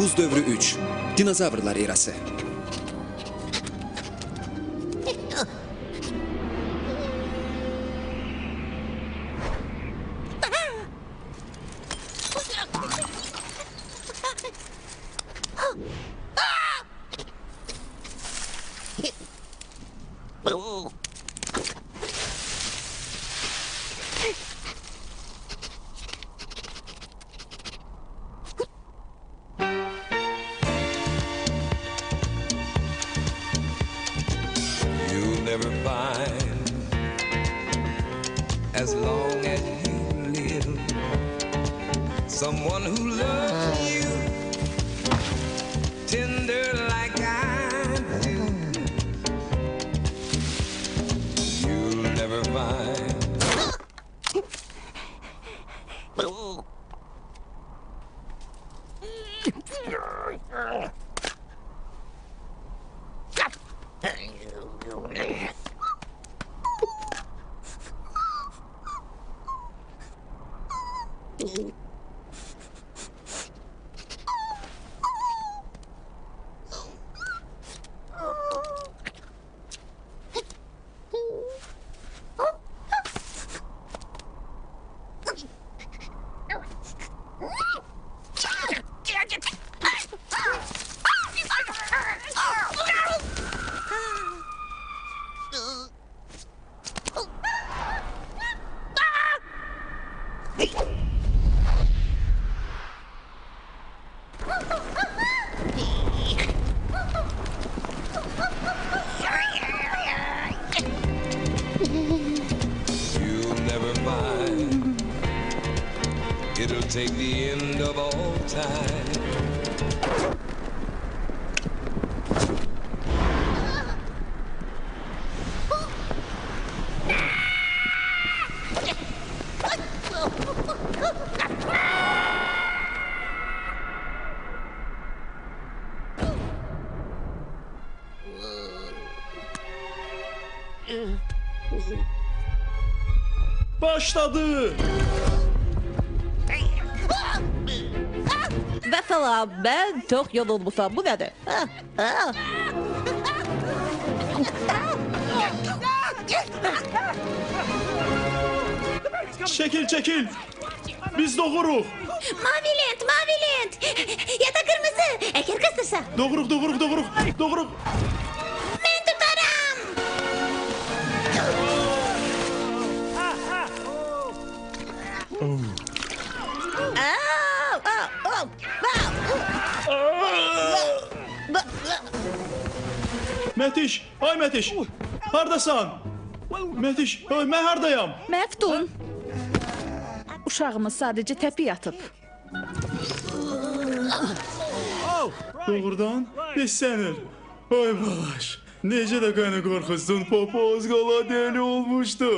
Buz dövrü 3. Dinozavrlar erası. It'll take the end of all time. Başladı. Ben çok yorulmuşum. Bu nedir? Ha, ha. Çekil çekil. Biz doğuruk. Mavi lent, mavi lent. Ya da kırmızı. Eğer kıstırsa. Doğuruk doğuruk doğuruk. Doğuruk. Mətiş, ay Mətiş. Hardasan? Mətiş, ay mən hardayam? Məftun. Uşağımız sadəcə təpi yatıb. Doğrudan? Heç sənin. Ay balaş. Necə də qanı qorxusun, papa az qala deli olmuşdu.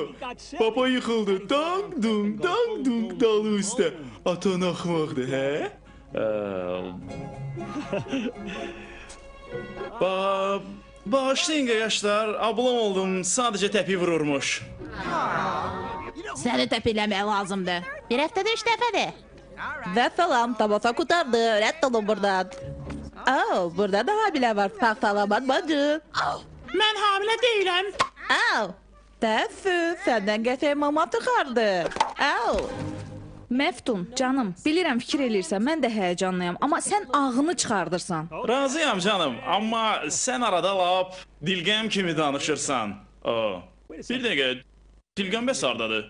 Papa yıxıldı, dang dung, dang dung dalı üstə. Atan axmaqdı, hə? Ba Bağışlayın yaşlar, ablam oldum, sadəcə təpi vururmuş. Səni təpiləmək lazımdır. Bir haftada üç defadır. Və salam, tabata qutardı. Rədd olun buradan. Au, burada da hamilə var. Sağ salamat bacı. Mən hamilə deyiləm. Au. Təəssüf, səndən qəşəng mama çıxardı. Au. Məftun, canım, bilirəm fikir eləyirsən, mən də həyəcanlıyam, amma sən ağını çıxardırsan. Razıyam canım, amma sən arada lap dilgəm kimi danışırsan. Aa, bir dəqiqə, dilgəm bəs hardadır?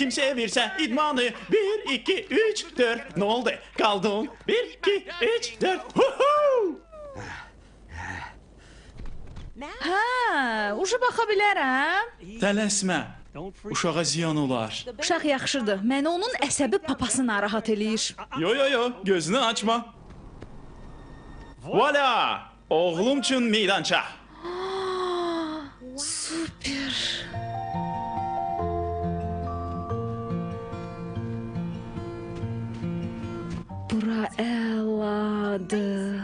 Kimseye versə idmanı 1 2 3 4 Nə oldu? Qaldım 1 2 3 4 Huhu! Hə, uşa baxa bilərəm. Tələsmə. Uşağa ziyan olar. Uşaq yaxşıdır. Məni onun əsəbi papası narahat eləyir. Yo yo yo, gözünü açma. Voila! Oğlum üçün meydança. Super. Bura əladır.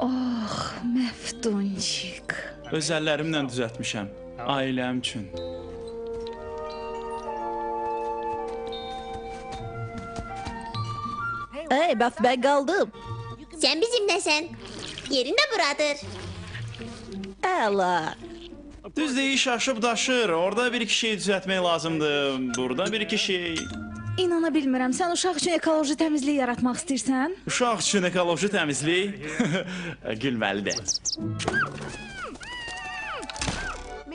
Oh, məftunçik. Öz əllərimlə düzəltmişəm. Ailəm üçün. Ey, bəs mən qaldım. Sen bizimlesin. Yerin de buradır. Əla. Düz deyiş aşıb daşır. Orada bir iki şey düzəltmək lazımdır. Burada bir iki şey. İnana bilmirəm. Sən uşaq üçün ekoloji təmizlik yaratmaq istəyirsən? Uşaq üçün ekoloji təmizlik gülməlidir.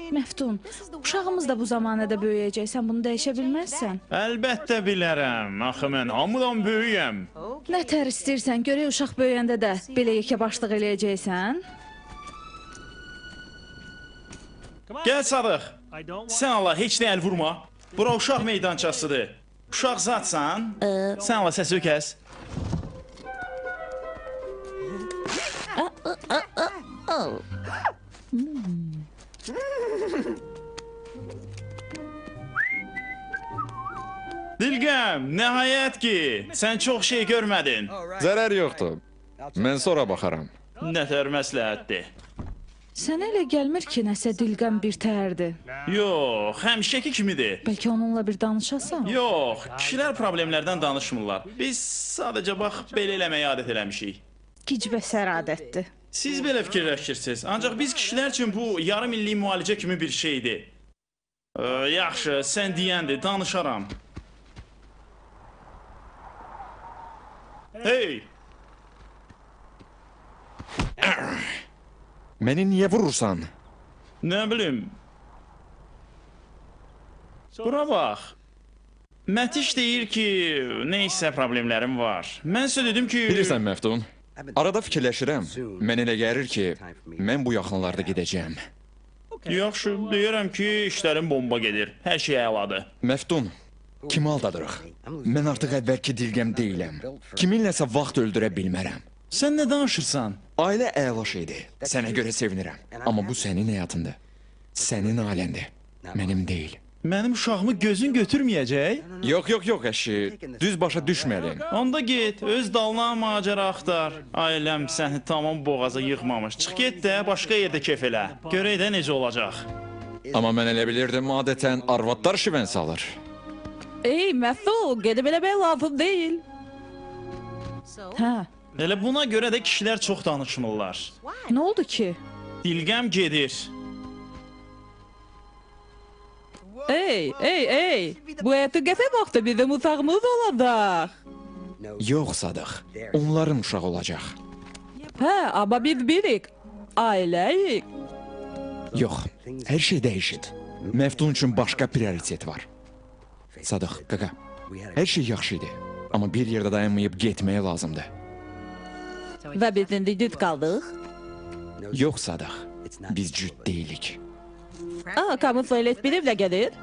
Məftun, uşağımız da bu zamanədə böyüyəcək. Sən bunu dəyişə bilməzsən. Əlbəttə bilərəm. Axı mən hamıdan böyüyəm. Nə tər istəyirsən, görək uşaq böyüyəndə də belə yekə başlıq eləyəcəksən. Gəl Sadıq. Sən Allah heç nə əl vurma. Bura uşaq meydançasıdır. Uşaq zatsan, sən Allah səsi kəs. Dilgəm, nəhayət ki, sən çox şey görmədin. Zərər yoxdur. Mən sonra baxaram. Nətər məsləhətdir. Sənə elə gəlmir ki, nəsə dilqəm bir tərdir. Yox, həmişəki kimidir. Bəlkə onunla bir danışasan? Yox, kişilər problemlərdən danışmırlar. Biz sadəcə bax belə eləməyə adət eləmişik. Gic və səradətdir. Siz belə fikirləşirsiniz. Ancaq biz kişilər üçün bu yarım illik müalicə kimi bir şeydir. Ee, yaxşı, sən deyəndir, danışaram. Hey, Məni niyə vurursan? nə bilim. Bura bax. Mətiş deyir ki, nə isə problemlərim var. Mən sizə dedim ki, Bilirsən Məftun, arada fikirləşirəm. Mən elə gəlir ki, mən bu yaxınlarda gedəcəyəm. yaxşı, deyirəm ki, işlərim bomba gedir. Hər şey əladır. Məftun, kimi aldadırıq? Mən artıq əvvəlki dilgəm deyiləm. Kiminləsə vaxt öldürə bilmərəm. Sən nə danışırsan? Ailə əla şeydir. Sənə görə sevinirəm. Amma bu sənin həyatındır. Sənin ailəndir. Mənim deyil. Mənim uşağımı gözün götürməyəcək? Yox, yox, yox, əşi. Düz başa düşmədin. Onda get, öz dalına macəra axtar. Ailəm səni tamam boğaza yıxmamış. Çıx get də başqa yerdə kef elə. Görək də necə olacaq. Amma mən elə bilirdim adətən arvadlar şivən salır. Ey, Məftun, gedib eləmək lazım deyil. Hə, Elə buna görə də kişilər çox danışmırlar. nə oldu ki? Dilgəm gedir. Ey, ey, ey. Bu eti qəfə vaxtı bizim uşağımız olacaq. Yox, Sadıq. Onların uşağı olacaq. Hə, amma biz birik. Ailəyik. Yox, hər şey dəyişib. Məftun üçün başqa prioritet var. Sadıq, qaqa, hər şey yaxşı idi. Amma bir yerdə dayanmayıb getməyə lazımdır. Və biz indi düz qaldıq. Yox, Sadıq, biz cüt deyilik. Aa, kamuflaylet benimle gelir.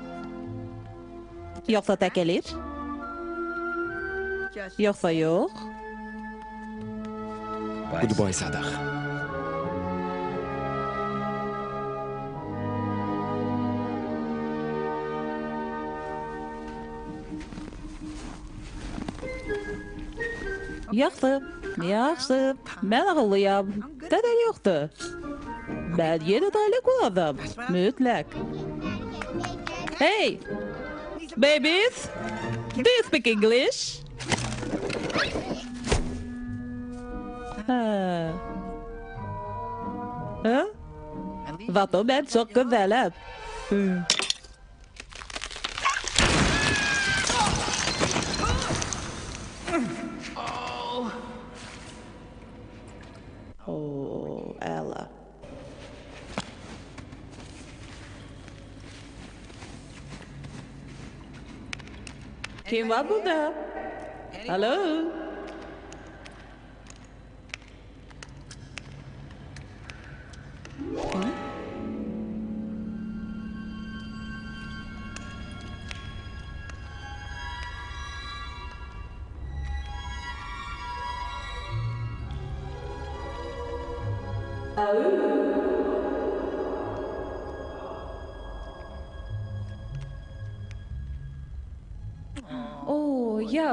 Yoksa tek gelir. Yoksa yok. Goodbye, Sadıq. Yaxşı, yaxşı. Mən ağıllıyam. Dədə yoxdur. Mən yeni daylı quladım. Mütləq. Hey! Babies! Do you speak English? Ha. Ha? Vato ben çok güzelim. Hı. Oo, əla. Kim var burada? Alo?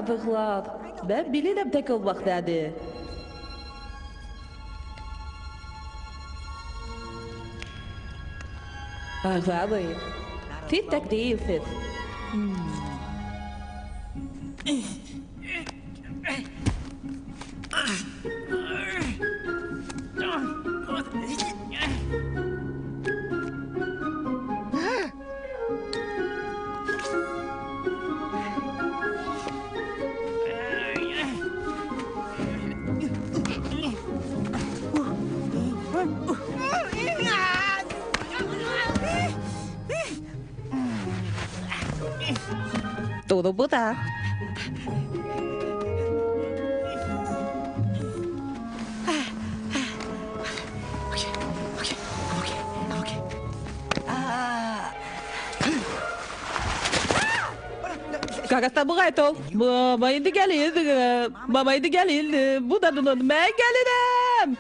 Oo, yazıqlar. Mən bilirəm tək olmaqdadır. Ağabey, siz tək değilsiz. Tudo bu da. Kakasta bu gayet ol. Baba indi gelin. Baba indi gelin. Bu da dunun. Ben gelirim.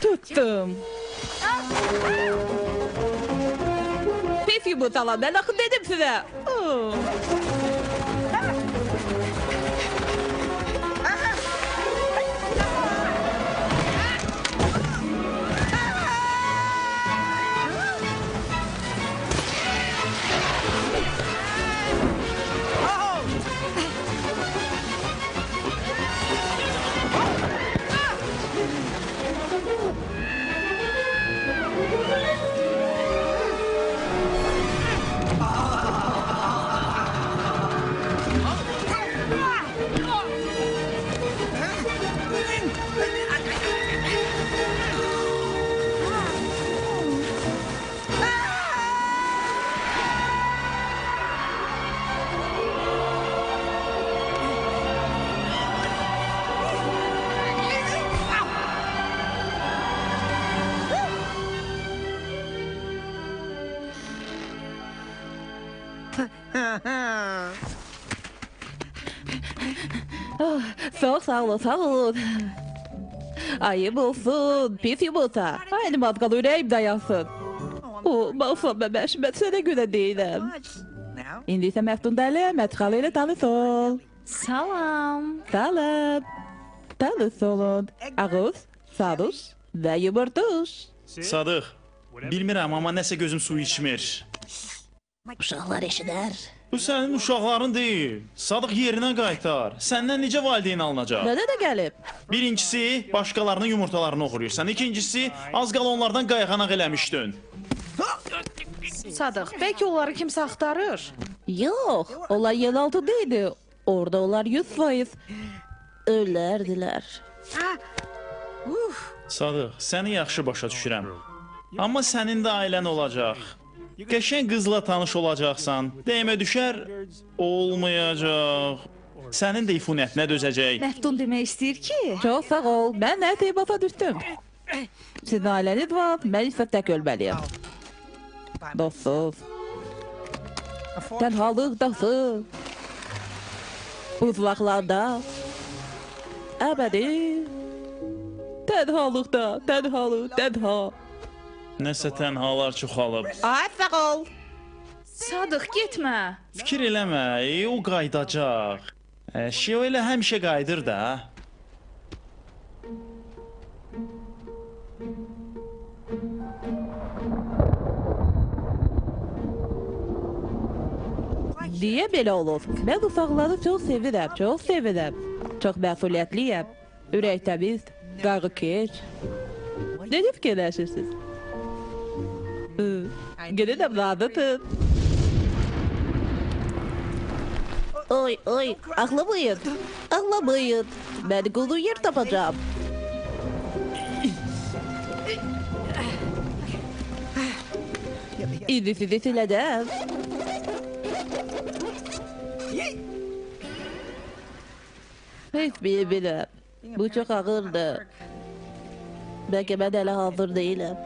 Tuttum. Pis yumurtalar. Ben akıl dedim size. Oo. Çok sağ olun. Ayıp olsun, pis yumurta. Aynı matkal yüreğim dayansın. O, bağırsam ben ben şimdi sana göre değilim. İndi ise Meftun Deli, Metkalı ile tanış ol. Salam. Salam. Tanış olun. Ağız, sarış ve yumurtuş. Sadıq, bilmirəm amma nəsə gözüm su içmir. Uşaqlar eşidər. Bu sənin uşaqların deyil. Sadıq yerinə qaytar. Səndən necə valideyn alınacaq? Nədə də gəlib? Birincisi, başqalarının yumurtalarını oxuyursan. İkincisi, az qala onlardan qayğanaq eləmişdin. Sadıq, bəlkə onları kimsə axtarır? Yox, onlar yer altındaydı. Orada onlar 100% ölərdilər. Sadıq, səni yaxşı başa düşürəm. Amma sənin də ailən olacaq. Qəşəng qızla tanış olacaqsan. Dəymə düşər, olmayacaq. Sənin də ifunətinə dözəcək. Məftun demək istəyir ki... Çox sağ ol, mən nə teybat'a düşdüm. Sizin ailəniz var, mən isə tək ölməliyəm. Dostsuz. Tənhalıqdasın. Uzaqlarda. Əbədi. Tənhalıqda, tənhalıq, tənha. Nəsə tənhalar çoxalıb. Ay sağ ol. Sadıq, getmə. Fikir eləmə, o qaydacaq. Əşya elə həmişə qayıdır da. Niyə belə olur? Mən uşaqları çox sevirəm, çox sevirəm. Çox məsuliyyətliyəm. Ürək təmiz, qayğıkeş. Necə fikirləşirsiniz? Hı, Gedirəm razıdır. Oy oy ağlamayın. Ağlamayın. Ben kulu yer tapacağım. İyi sizi sileceğim. Hiç bilmiyorum. Bu çok ağırdı. Belki ben hele hazır değilim.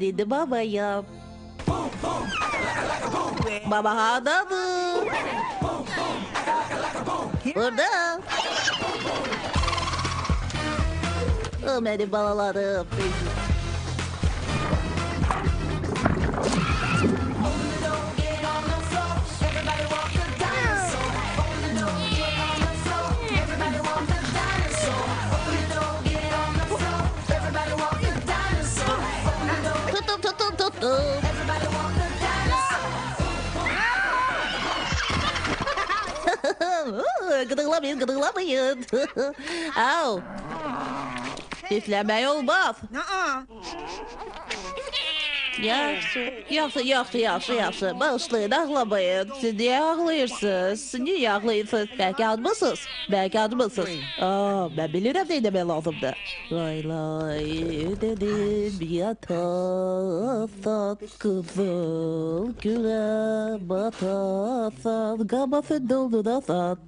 Ben indi babayım. Baba hada mı? Burada. O benim balalarım. Gıdıklamayın gıdıklamayın. Au. Üflemeyi olmaz. Yaxşı, yaxşı, yaxşı, yaxşı, yaxşı. Bağışlayın, ağlamayın. Siz niye ağlayırsınız? Siz niye ağlayırsınız? Belki admısınız. Belki admısınız. Aa, ben bilirim ne demek lazımdı. Lay lay dedim yatasan kızıl güle batasan gamafın doldunasan.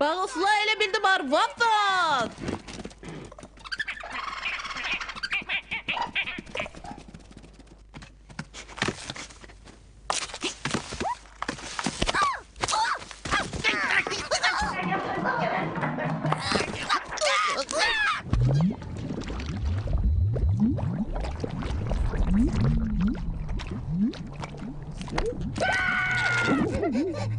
Bağışla ele bildim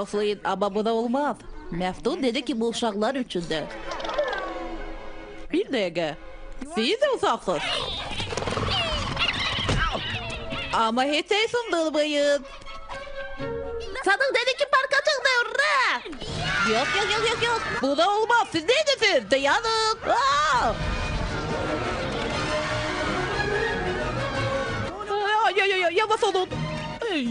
Bağışlayın ama bu da olmaz. Meftun dedi ki bu uşaklar üçündür. Bir dakika. Siz de uzaksınız. Ama hiç şey sındırmayın. Sanın dedi ki parka çıktı. Yok yok yok yok yok. Bu da olmaz. Siz neydiniz? Dayanın. Aa! Ay, ay, ay, yavaş olun. Ay.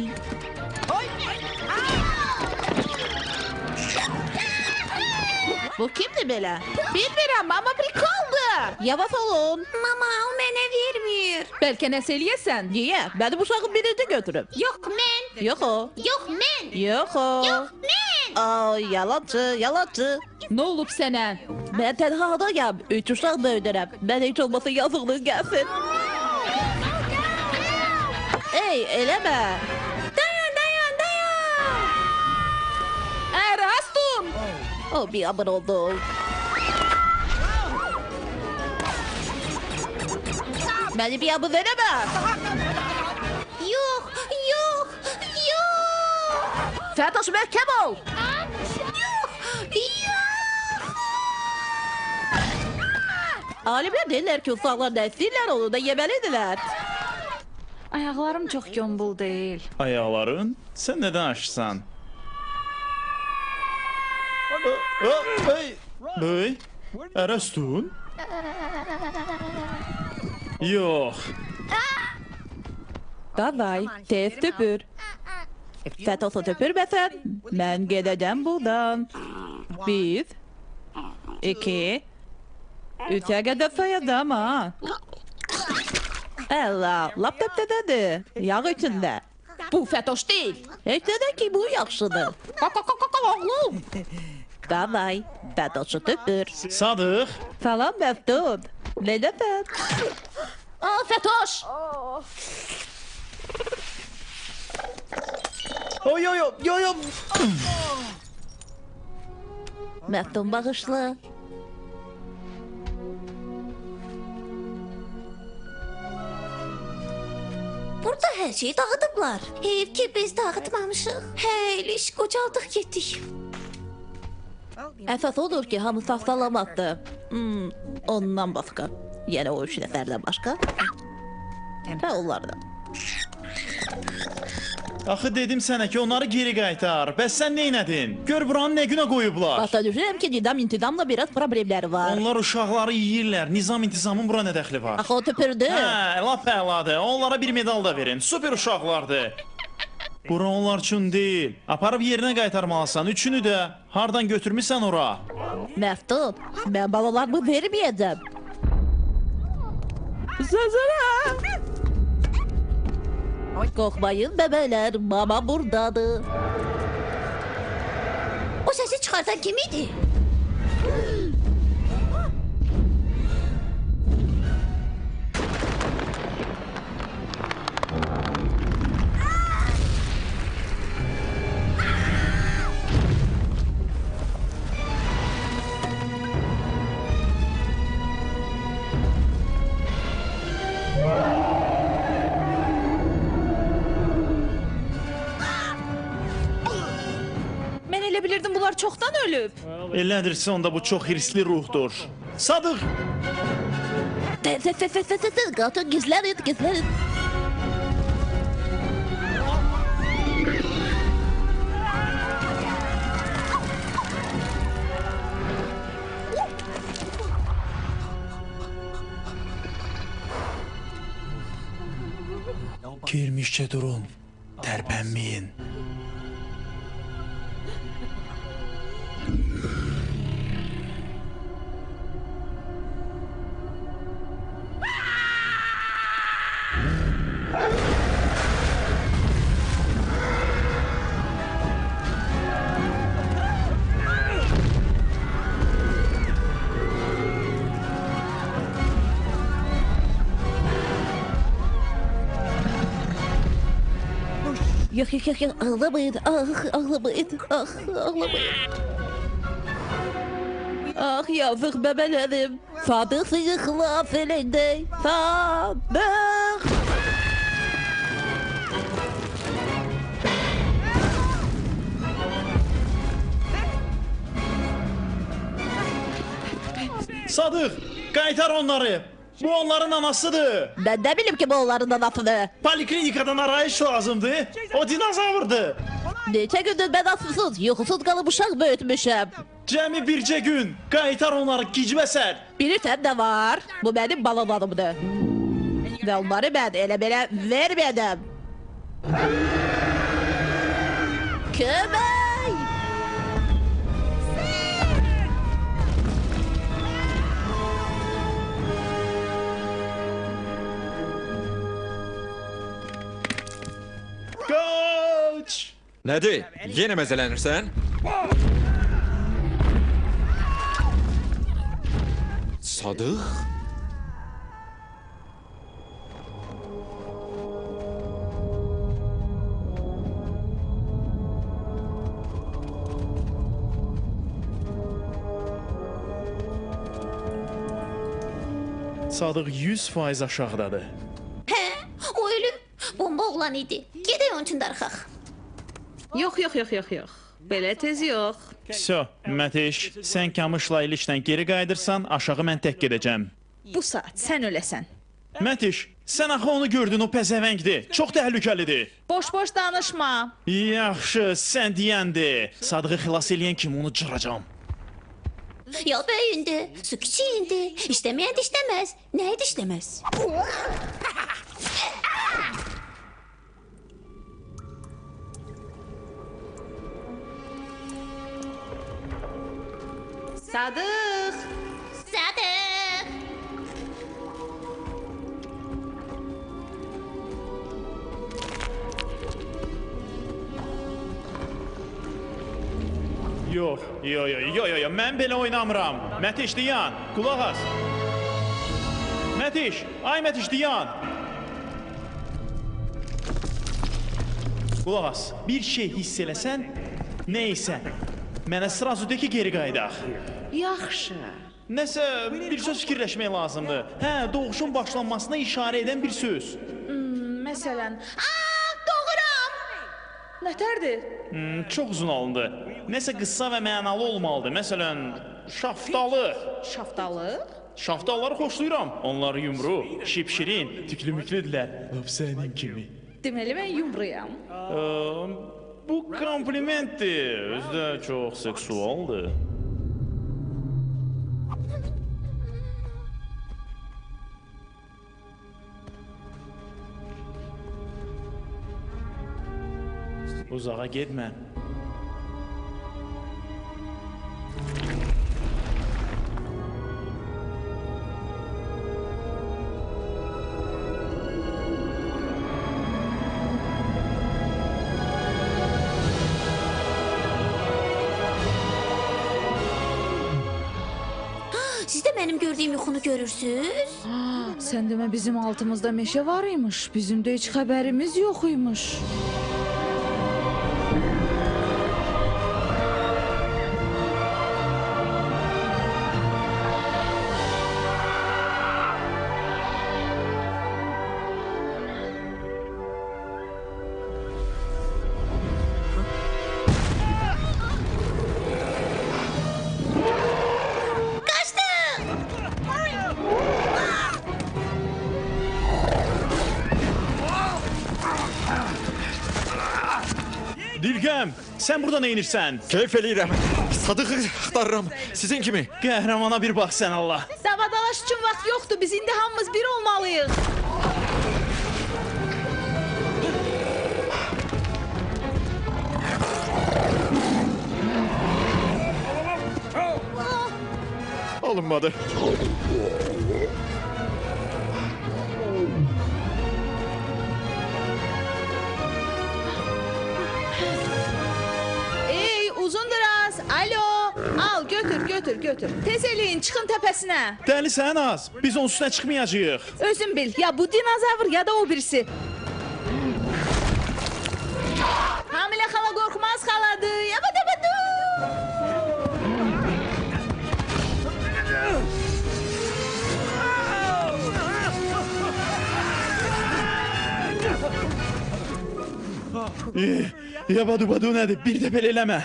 Bu kimdi böyle? Bilmiyorum ama prikoldu. Yavaş olun. Mama o mənə vermir. Belki nəsə eləyəsən, yeyə. Mənim uşağım birinci götürüb. Yox mən. Yox o. Yox mən. Yox o. Yox mən. Ay, yalancı, yalancı. Nə olub sənə? Mən tənha adayam. Üç uşaq böyüdürəm. Mən heç olmasa yazıqlıq gəlsin. Ey, eləmə. O bir abır oldu. Beni bir abır veremə. Yox yox yox. Fətaş məhkəm ol. Yox yox. Alimlər deyirlər ki, uşaqlar nə istəyirlər onu da yeməlidirlər. Ayaqlarım çox gömbul deyil. Ayaqların? Sən nədən açsan? Hey! Hey! Ərəstun? Yox. Davay, tez tüpür. Fətosu tüpürməsən, mən gedəcəm buradan. Bir, iki, üçə qədər sayacağım ha. Allah, lap dəbdədədir. Yağ içində. Bu fətoş deyil. Heç nədən ki, bu yaxşıdır. Qaq, qaq, qaq, qaq, oğlum. Davay, fətoşu tüpür. Sadıq, Salam Məftun. Necəsən? Aa, fətoş. Oy oy oy oy oy. Məftun bağışla. Burada hər şeyi dağıdıblar. Heyf ki biz dağıtmamışıq. Hə, iş qocaldıq getdik. Əsas odur ki, hamı sağ-salamatdır. Hmm, ondan başqa. Yəni o üç nəfərdən başqa. Və onlardan. Axı dedim sənə ki, onları geri qaytar. Bəs sən nə etdin? Gör buranı nə günə qoyublar? Başa düşürəm ki, Nidam intizamla biraz problemləri var. Onlar uşaqları yeyirlər. Nizam intizamın bura nə dəxli var? Axı o tüpürdü. Hə, lap əladır. Onlara bir medal da verin. Super uşaqlardır. Bura onlar üçün deyil. Aparıb yerinə qaytarmalısan. Üçünü də hardan götürmüsən ora? Məftun, mən balalarımı verməyəcəm. Zəzərə! Qorxmayın bəbələr, mama burdadır. O səsi çıxardan kim idi? Çoxdan ölüb. Elədirsə onda bu çox hirsli ruhdur. Sadıq, qatın gizlənin, gizlənin. girmişcə durun. Tərpənməyin. Ağlamayın. Ah ağlamayın. Ah ağlamayın. Ah yazık bebelerim. Sadık sıyıkla felinde. Sadık. Sadıq, qaytar onları. Bu onların anasıdır. Ben de bileyim ki bu onların anasını. Poliklinikadan arayış lazımdır. O dinozavrdır. Neçə gündür ben asılsız, yuxusuz qalıb uşaq böyütmüşəm. Cəmi bircə gün qaytar onları gicbəsər. Bilirsən nə var? Bu mənim balalarımdır. Və onları mən elə belə vermədim. Kömək! Nədir? Yenə məzələnirsən? Sadıq? Sadıq 100% aşağıdadır. Hə, o ölüb. Bomba oğlan idi. Gedək onun üçün darıxaq. Yox, yox, yox, yox, yox. Belə tez yox. Vso, Məteş, sən Kamışla ilişdən geri qayıdırsan, aşağı mən tək gedəcəm. Bu saat sən öləsən. Mətiş, sən axı onu gördün, o pəzəvəngdir. Çox təhlükəlidir. Boş-boş danışma. Yaxşı, sən deyəndir. Sadığı xilas eləyən kimi onu cıracam. Yol böyüyündü, su kiçiyindi. İşləməyən də işləməz. Nə Sadıq! Sadıq! Yox, yox, yox, yox, yox, yox, mən belə oynamıram. Mətiş, diyan, qulaq as. Mətiş, ay Mətiş, diyan. Qulaq as, bir şey hiss eləsən, nə isə, mənə sırası de ki, geri qayıdaq. Yaxşı. Nəsə bir söz fikirləşmək lazımdır. Hə, doğuşun başlanmasına işarə edən bir söz. Məsələn, "Aa, doğuram." Nətərdir? Hmm, çox uzun alındı. Nəsə qısa və mənalı olmalıdır. Məsələn, şaftalı. Şaftalı? Şaftalları xoşlayıram. Onlar yumru, şipşirin, tüklü-müklüdürlər. Lap sənin kimi. Deməli mən yumruyam. Ə, bu komplimentdir. Özü də çox seksualdır. Uzağa getmə. Siz də mənim gördüyüm yuxunu görürsüz? Sən demə bizim altımızda meşə var imiş. Bizim də heç xəbərimiz yox imiş. Sən burada nə edirsən? Keyf eləyirəm. Sadığı axtarıram. Sizin kimi. Qəhrəmana bir bax sən Allah. Davadalaş üçün vaxt yoxdur. Biz indi hamımız bir olmalıyıq. Alınmadı. Götür götür. Tez eləyin çıxın təpəsinə. Dəlisən az. Biz onun üstünə çıxmayacağıq. Özün bil, ya bu dinozavr ya da o birisi. Hamilə xala qorxmaz xaladır. Yabada bada. Eh, Yabadu badu nədir? Bir də belə eləmə.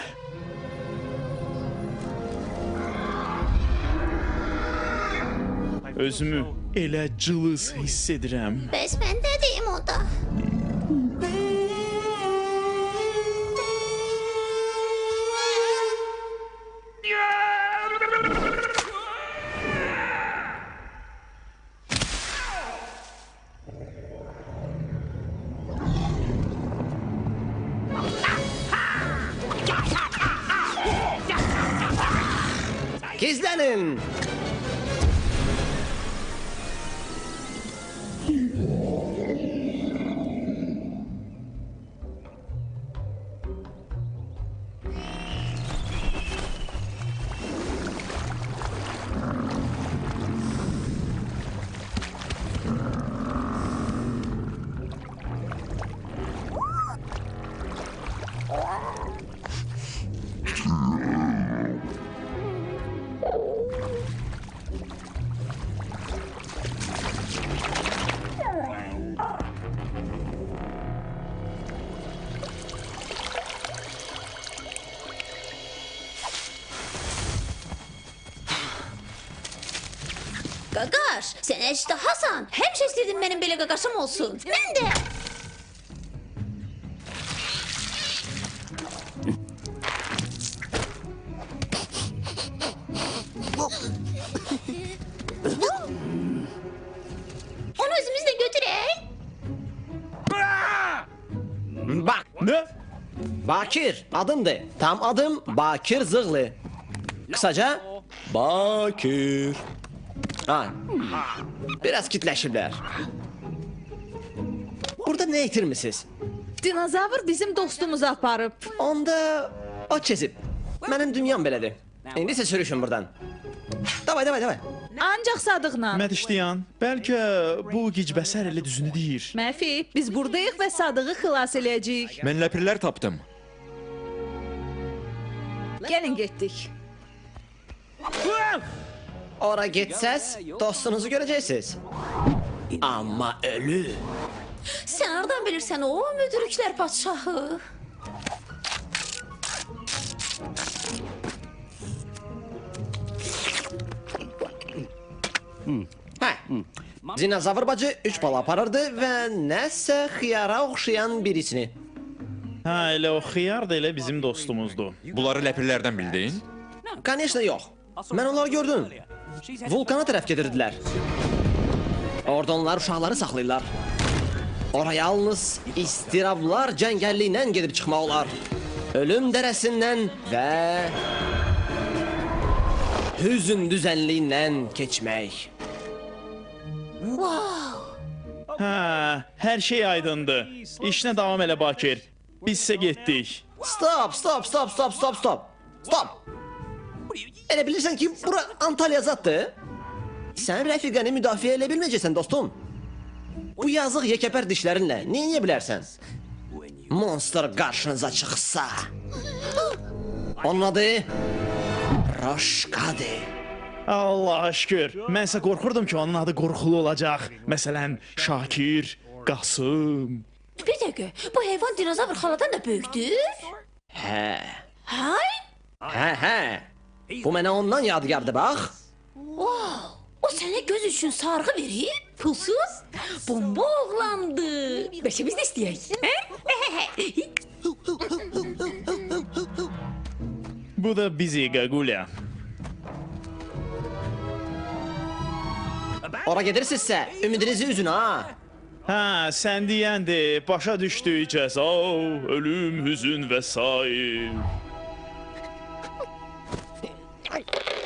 Özümü elə cılız hiss edirəm. Bəs mən nə deyim onda? Qaqaş, sən əjdahasan. Həmişə istədim mənim belə qaqaşım olsun. Mən də. Onu özümüzlə götürək. Bak, Ne? Bakir adımdır. Tam adım Bakir Zığlı. Kısaca Bakir. Ha. Biraz kitləşiblər. Burada nə itirmisiniz? Dinozavr bizim dostumuzu aparıb. Onda o kesib. Mənim dünyam belədir. İndi isə sürüşün buradan. Davay, davay, davay. Ancaq Sadıqla. Mədişdiyan, bəlkə bu gicbəsər elə düzünü deyir. Məfi, biz buradayıq və Sadığı xilas eləyəcəyik. Mən ləpirlər tapdım. Gəlin getdik. Ora getsəz, dostunuzu görəcəksiniz. Amma ölü. Sən hardan bilirsən o müdürüklər padşahı? Hə. Dinozavr bacı 3 bala aparırdı və nəsə xiyara oxşayan birisini. Hə, elə o xiyar da elə bizim dostumuzdur. Bunları ləpirlərdən bildin? Конечно yox. Mən onları gördüm. Vulkana tərəf gedirdilər. Orada onlar uşaqları saxlayırlar. Ora yalnız istirablar cəngəlliyindən gedib çıxmaq olar. Ölüm dərəsindən və hüzün düzənliyindən keçmək. Hə, hər şey aydındır. İşinə davam elə Bakir. Biz isə getdik. Stop, stop, stop, stop, stop, stop. Stop. Elə bilirsən ki, bura Antalya zaddır? Sən rəfiqəni müdafiə edə bilməyəcəksən, dostum. Bu yazıq yekəpər dişlərinlə nə edə bilərsən? Monster qarşınıza çıxsa. Onun adı Roşkadır. Allaha şükür. Mən isə qorxurdum ki, onun adı qorxulu olacaq. Məsələn, Şakir, Qasım. Bir dəqiqə, bu heyvan dinozavr xaladan da böyükdür? Hə. Hə, hə. Bu mənə ondan yadigardır bax. Wow! O sənə göz üçün sarğı verib? Pulsuz? Bomba oğlandı. Bəlkə biz də istəyək. Hə? Bu da bizi Qaqulya. Ora gedirsinizsə, ümidinizi üzün ha. Hə, sən deyəndir, başa düşdük cəza, ölüm, hüzün və sair.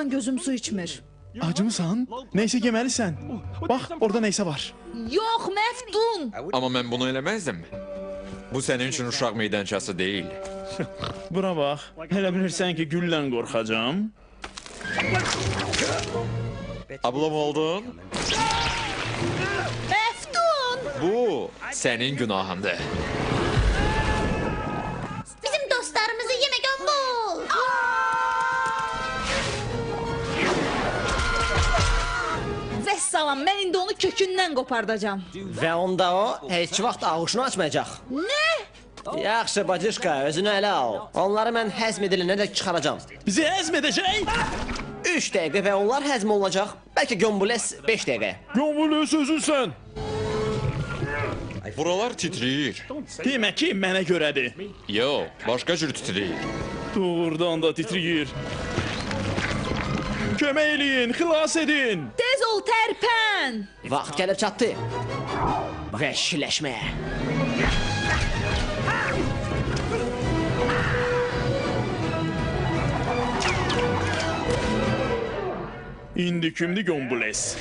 Burdan gözüm su içmir. Acımısan? Nəysə yeməlisən. Bax, orada nəysə var. Yox, Məftun. Amma mən bunu eləməzdim. Bu sənin üçün uşaq meydançası deyil. Bura bax. Elə bilirsən ki, güllə qorxacam? Ablam oldun? Məftun. Bu sənin günahındır. Kökündən qopardacam. Və onda o heç vaxt ağuşunu açmayacaq. Nə? Yaxşı bacışka, özünü ələ al. Onları mən həzm edilənədək çıxaracam. Bizi əzm edəcək? 3 dəqiqə və onlar həzm olunacaq. Bəlkə Gömbules 5 dəqiqə. Gömülü sözünsən. Buralar titrəyir. Demək ki, mənə görədir. Yox, başqa cür titrəyir. Doğrudan da titrəyir. Kömək eləyin, xilas edin. Tez ol, tərpən. Vaxt gəlib çatdı. Vəhşiləşməyə. İndi kimdi Gömbules?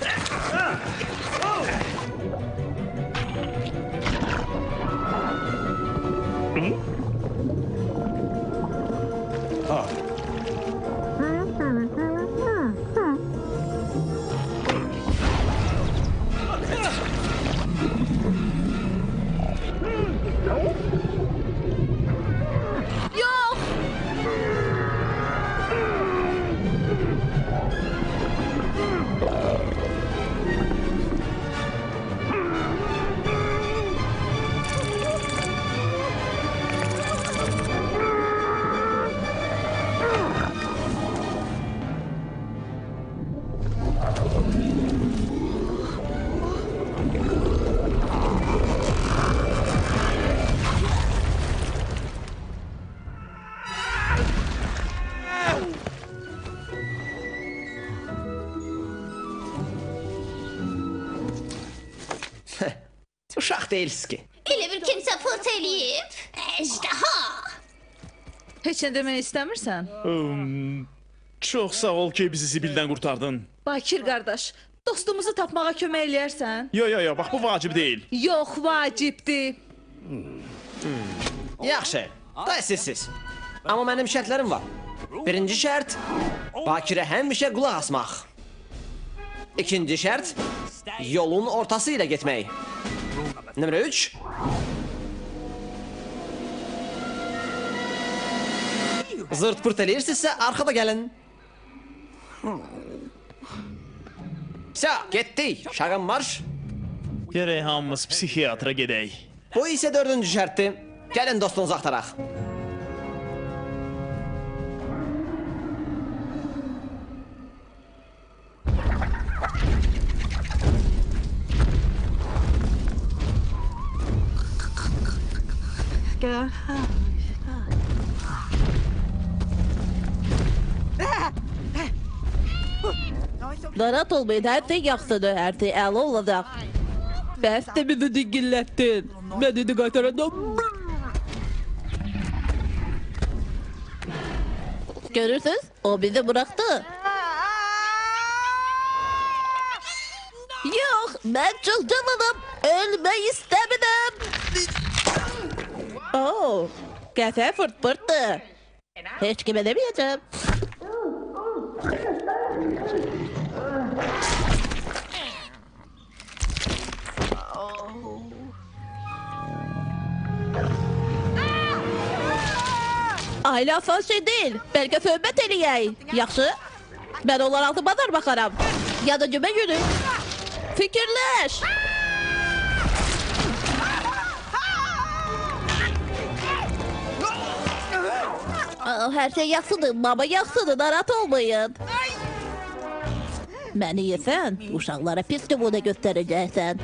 Uşaq deyilsiz ki. Elə bir kimsə fırt eləyib. Ejdaha. Heç nə demək istəmirsən? Hmm, çox sağ ol ki, bizi zibildən qurtardın. Bakir qardaş, dostumuzu tapmağa kömək eləyərsən? Yo yo yo, bax bu vacib deyil. Yox, vacibdir. Yaxşı, təsirsiz. Amma mənim şərtlərim var. Birinci şərt Bakirə həmişə qulaq asmaq. İkinci şərt yolun ortası ilə getmək. Nömrə 3 Zırt pırt eləyirsinizsə arxada gəlin. Sə, getdik. Şağın marş. Gərək hamımız psixiatra gedək. Bu isə dördüncü şərtdir. Gəlin dostunuzu axtaraq. Narahat olmayın, hər şey yaxşıdır, hər şey əla olacaq. Bəs də bizi dingillətdin. Məni də qaytarandan... Görürsünüz, o bizi bıraktı. Yok, ben çok canlıyım. Ölmek istemedim. Oo, kafe fırt fırttı. Hiç kime demeyeceğim. Aile şey değil. Belki söhbət eləyək. Yaxşı? Ben onlar altı bazar bakaram. Ya da cüme günü. Fikirləş. Aa, Her şey yaxşıdır, baba yaxşıdır, narahat olmayın. Məni yesən, uşaqlara pis nümunə göstərəcəksən.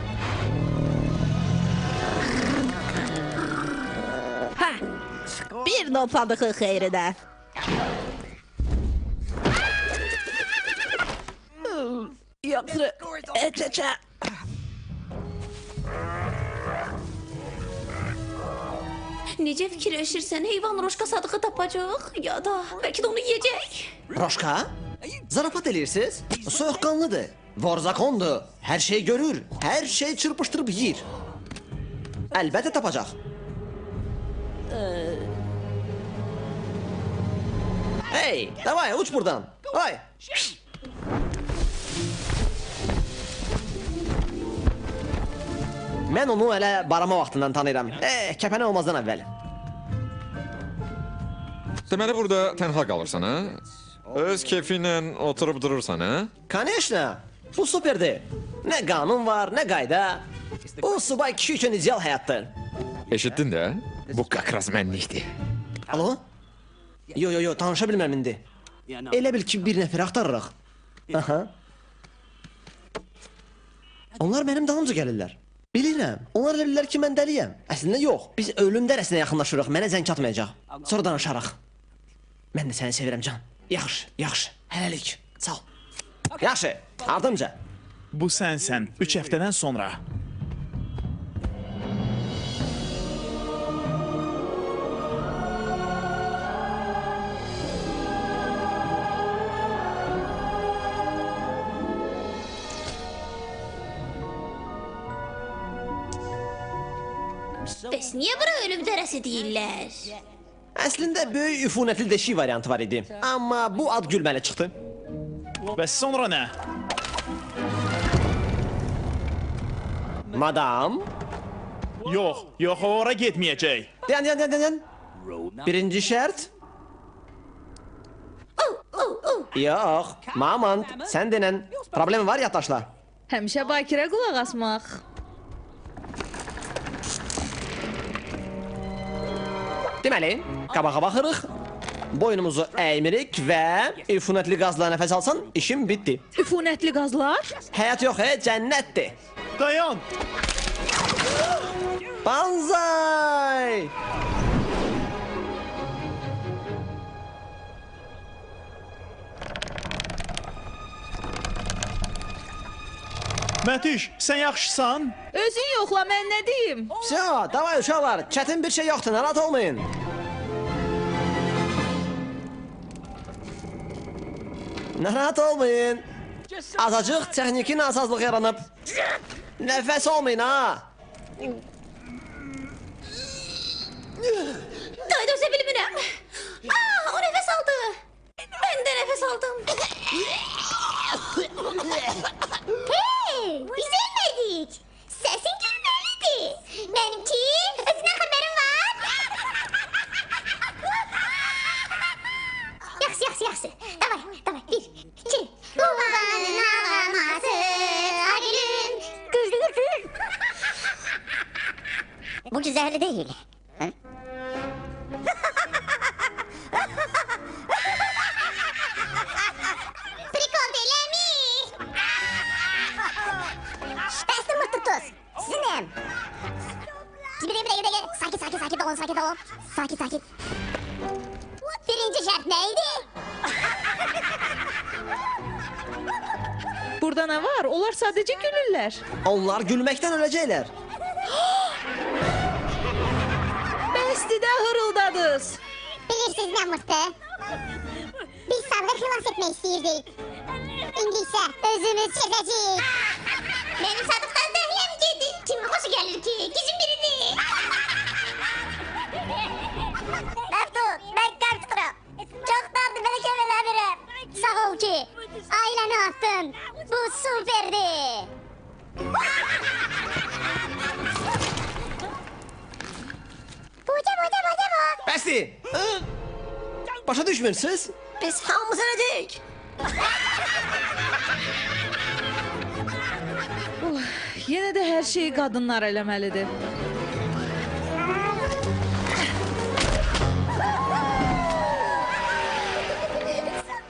Ha, bir notladıqın xeyrinə. Yaxşı, əç-əçə. Necə fikirləşirsən? Heyvan Roşka Sadığı tapacaq ya da bəlkə də onu yeyəcək? Roşka? Zarafat eləyirsiniz? Soyuqqanlıdır. Vorzakondur. Hər şey görür. Hər şey çırpışdırıb yeyir. Əlbəttə tapacaq. Hey, davay uç buradan. Ay. Mən onu elə barama vaxtından tanıyıram. Eh, kəpənə olmazdan əvvəl. Deməli burada tənha qalırsan, ha? Öz kefinlə oturub durursan, ha? Конечно. Bu superdir. Nə qanun var, nə qayda. Bu subay kişi üçün ideal həyatdır. Eşitdin də? Bu qaqraz mənlikdir. Alo? Yo yo yo, danışa bilmirəm indi. Elə bil ki, bir nəfər axtarırıq. Aha. Onlar mənim dalımca gəlirlər. Bilirəm. Onlar elə bilirlər ki, mən dəliyəm. Əslində yox. Biz ölüm dərəsinə yaxınlaşırıq. Mənə zəng çatmayacaq. Sonra danışarıq. Mən də səni sevirəm can. Yaxşı, yaxşı. Hələlik. Sağ ol. Yaxşı. Ardımca. Bu sənsən 3 həftədən sonra. Dərəsi deyirlər? Əslində böyük üfunətli deşik variantı var idi. Amma bu ad gülməli çıxdı. Bəs sonra nə? Madam. Yox, yox, ora getməyəcək. Dayan, dayan, dayan, dayan. Birinci şərt. Yox, Mamant, sən denən. Problem var yaddaşla. Həmişə Bakirə qulaq asmaq. Deməli, qabağa baxırıq. Boynumuzu əymirik və üfunətli qazla nəfəs alsan, işim bitdi. Üfunətli qazlar? Həyat yox, he, cənnətdir. Dayan. Banzai! Mətiş, sən yaxşısan? Özün yoxla, mən nə deyim? Vse, davay uşaqlar, çətin bir şey yoxdur, narahat olmayın. Narahat olmayın. Azacıq texniki nasazlıq yaranıb. Nəfəs olmayın ha. Dözə bilmirəm. Ah, o nəfəs aldı. Mən də nəfəs aldım. hey, biz ölmədik. Səsin gülməlidir. Mənimki, özünə xəbərin var. yaxşı, yaxşı, yaxşı. Davay, davay, bir, iki. Babanın ağlaması, Agil'in güldü güldü. Bu güzel değil. Prikol Bəsdir mırtıktuz. Sizinim. Bir bir bir bir Sakin sakin sakin olun sakin olun. Sakin sakin. Birinci şart neydi? Burada nə var? Onlar sadəcə gülürlər. Onlar gülməkdən öləcəklər. Bəsdir də hırıldadız. Bilirsiniz ne mırtı? Biz sarığı xilas etmek istəyirdik. İndi isə özümüz çözəcəyik. Benim sadıktan zehlem gidi. Kime hoş gelir ki? Gizim biridir. Məftun, mən qərb tuturam. Çox dardı belə kömələ verirəm. Sağ ol ki, ailəni attın. Bu superdir. Buca buca buca bu. Bəsdir. Hı? Başa düşmürsünüz? Biz hamımız öləcəyik. Yenə də hər şeyi qadınlar eləməlidir.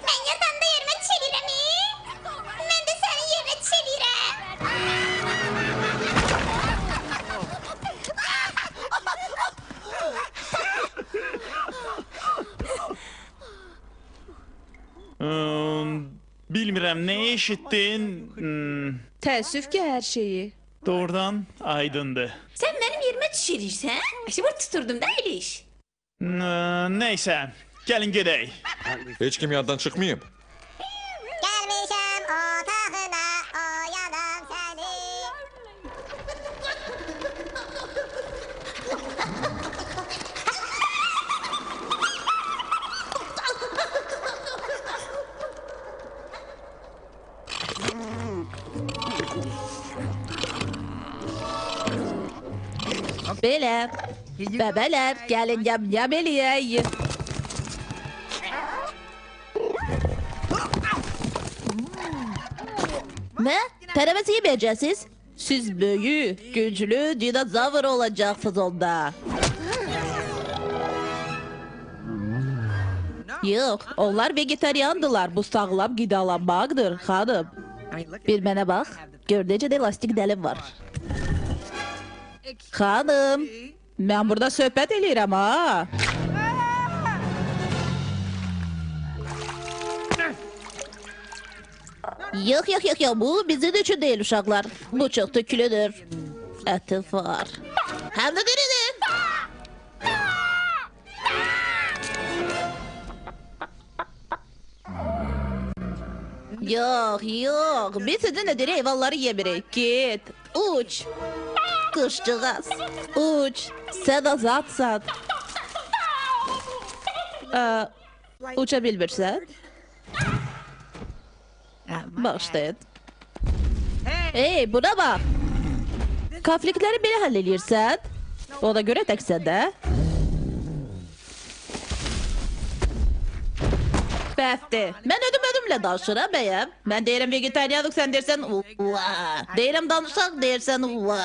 Ben yatağında yerime çelirem mi? Ben de senin yerine çelirem. Hmm, bilmirəm nə eşitdin? Hmm, Təəssüf ki, hər şeyi. doğrudan aydındır. Sen benim yerime Şişirirsən? Şimdi burada tuturdum da öyle iş. N- Neyse. Gelin gedək. Heç kim yaddan çıxmayıb. Belə. Bəbələr, gəlin yam yam eləyək. Ne? Teremesi yemeyeceksiniz. Siz büyük, güçlü dinozavr olacaksınız onda. Yok, onlar vegetariandılar. Bu sağlam qidalanmaqdır, xanım. Bir mənə bax, gördəcə də elastik dəlim var. Xanım, mən burada söhbət eləyirəm ha. Yok yok yok yok bu bizim için değil uşaklar. Bu çok tükülüdür. Eti var. Hem de diridir. Yok yok biz sizinle diri eyvalları yemirik. Git uç. Kuşçuğaz. Uç. Sen azatsan. Ee, uçabilmirsen. Başlayın. Hey buna bak. Konfliktleri biri hallediyorsan. Ona göre tek sende. Bəsdir. Mən ödüm ödümlə danışıram bəyəm. Mən deyirəm vegetarianlıq, sən deyirsən uva. Deyirəm danışaq, deyirsən uva.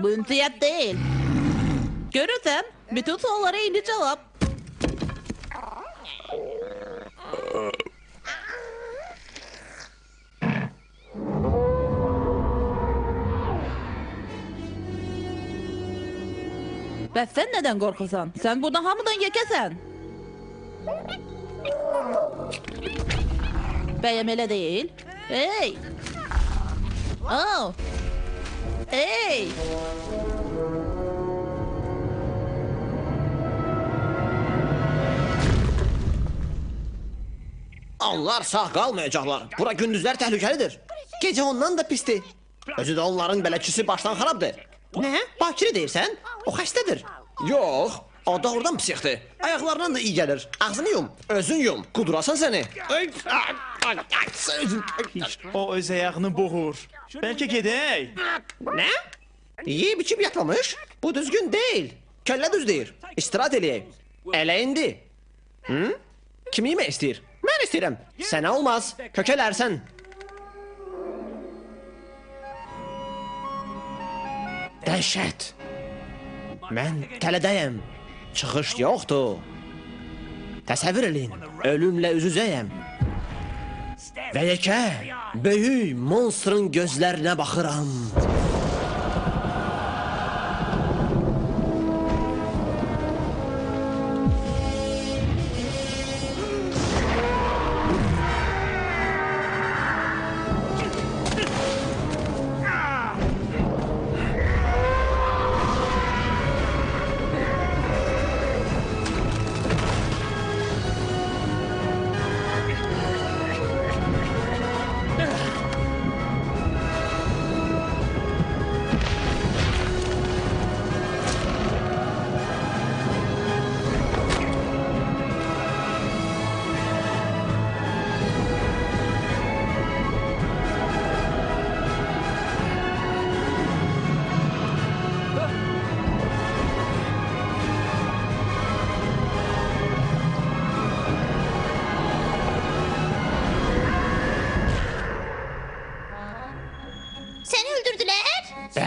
Bu ünsiyyət deyil. Görürsən, bütün suallara indi cavab. Bəs sən nədən qorxursan? Sən burada hamıdan yekəsən. Bəyəm elə deyil? Hey! Oh! Hey! Onlar sağ qalmayacaqlar. Bura gündüzlər təhlükəlidir. Gecə ondan da pisdir. Özü də onların bələdçisi başdan xarabdır. Nə? Bakiri deyirsən? O xəstədir. Yox, o doğrudan psixdir. Ayaqlarından da iyi gəlir. Ağzını yum, özün yum. Qudurasan səni. O öz ayağını boğur. Bəlkə gedək. Nə? Yeyib içib yatmamış? Bu düzgün deyil. Kəllə düz deyir. İstirahat eləyək. Elə indi. Hı? Kim yemək istəyir? Mən istəyirəm. Sənə olmaz. Kökələrsən. Dəhşət. Mən tələdəyəm. Çıxış yoxdur. Təsəvvür eləyin. Ölümlə üz-üzəyəm. Və yekə, böyük monstrun gözlərinə baxıram.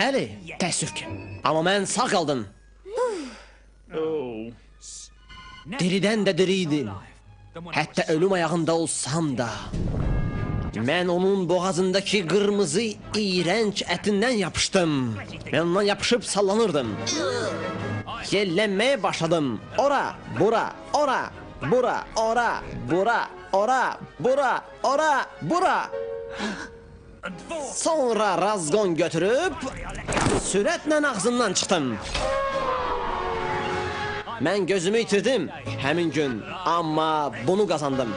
Bəli, təəssüf ki. Amma mən sağ qaldım. Diridən də diri idim. Hətta ölüm ayağında olsam da. Mən onun boğazındakı qırmızı iyrənc ətindən yapışdım. Mən ondan yapışıb sallanırdım. Yellənməyə başladım. Ora, bura, ora, bura, ora, bura, ora, bura, ora, bura. Sonra razqon götürüb sürətlə ağzından çıxdım. Mən gözümü itirdim həmin gün, amma bunu qazandım.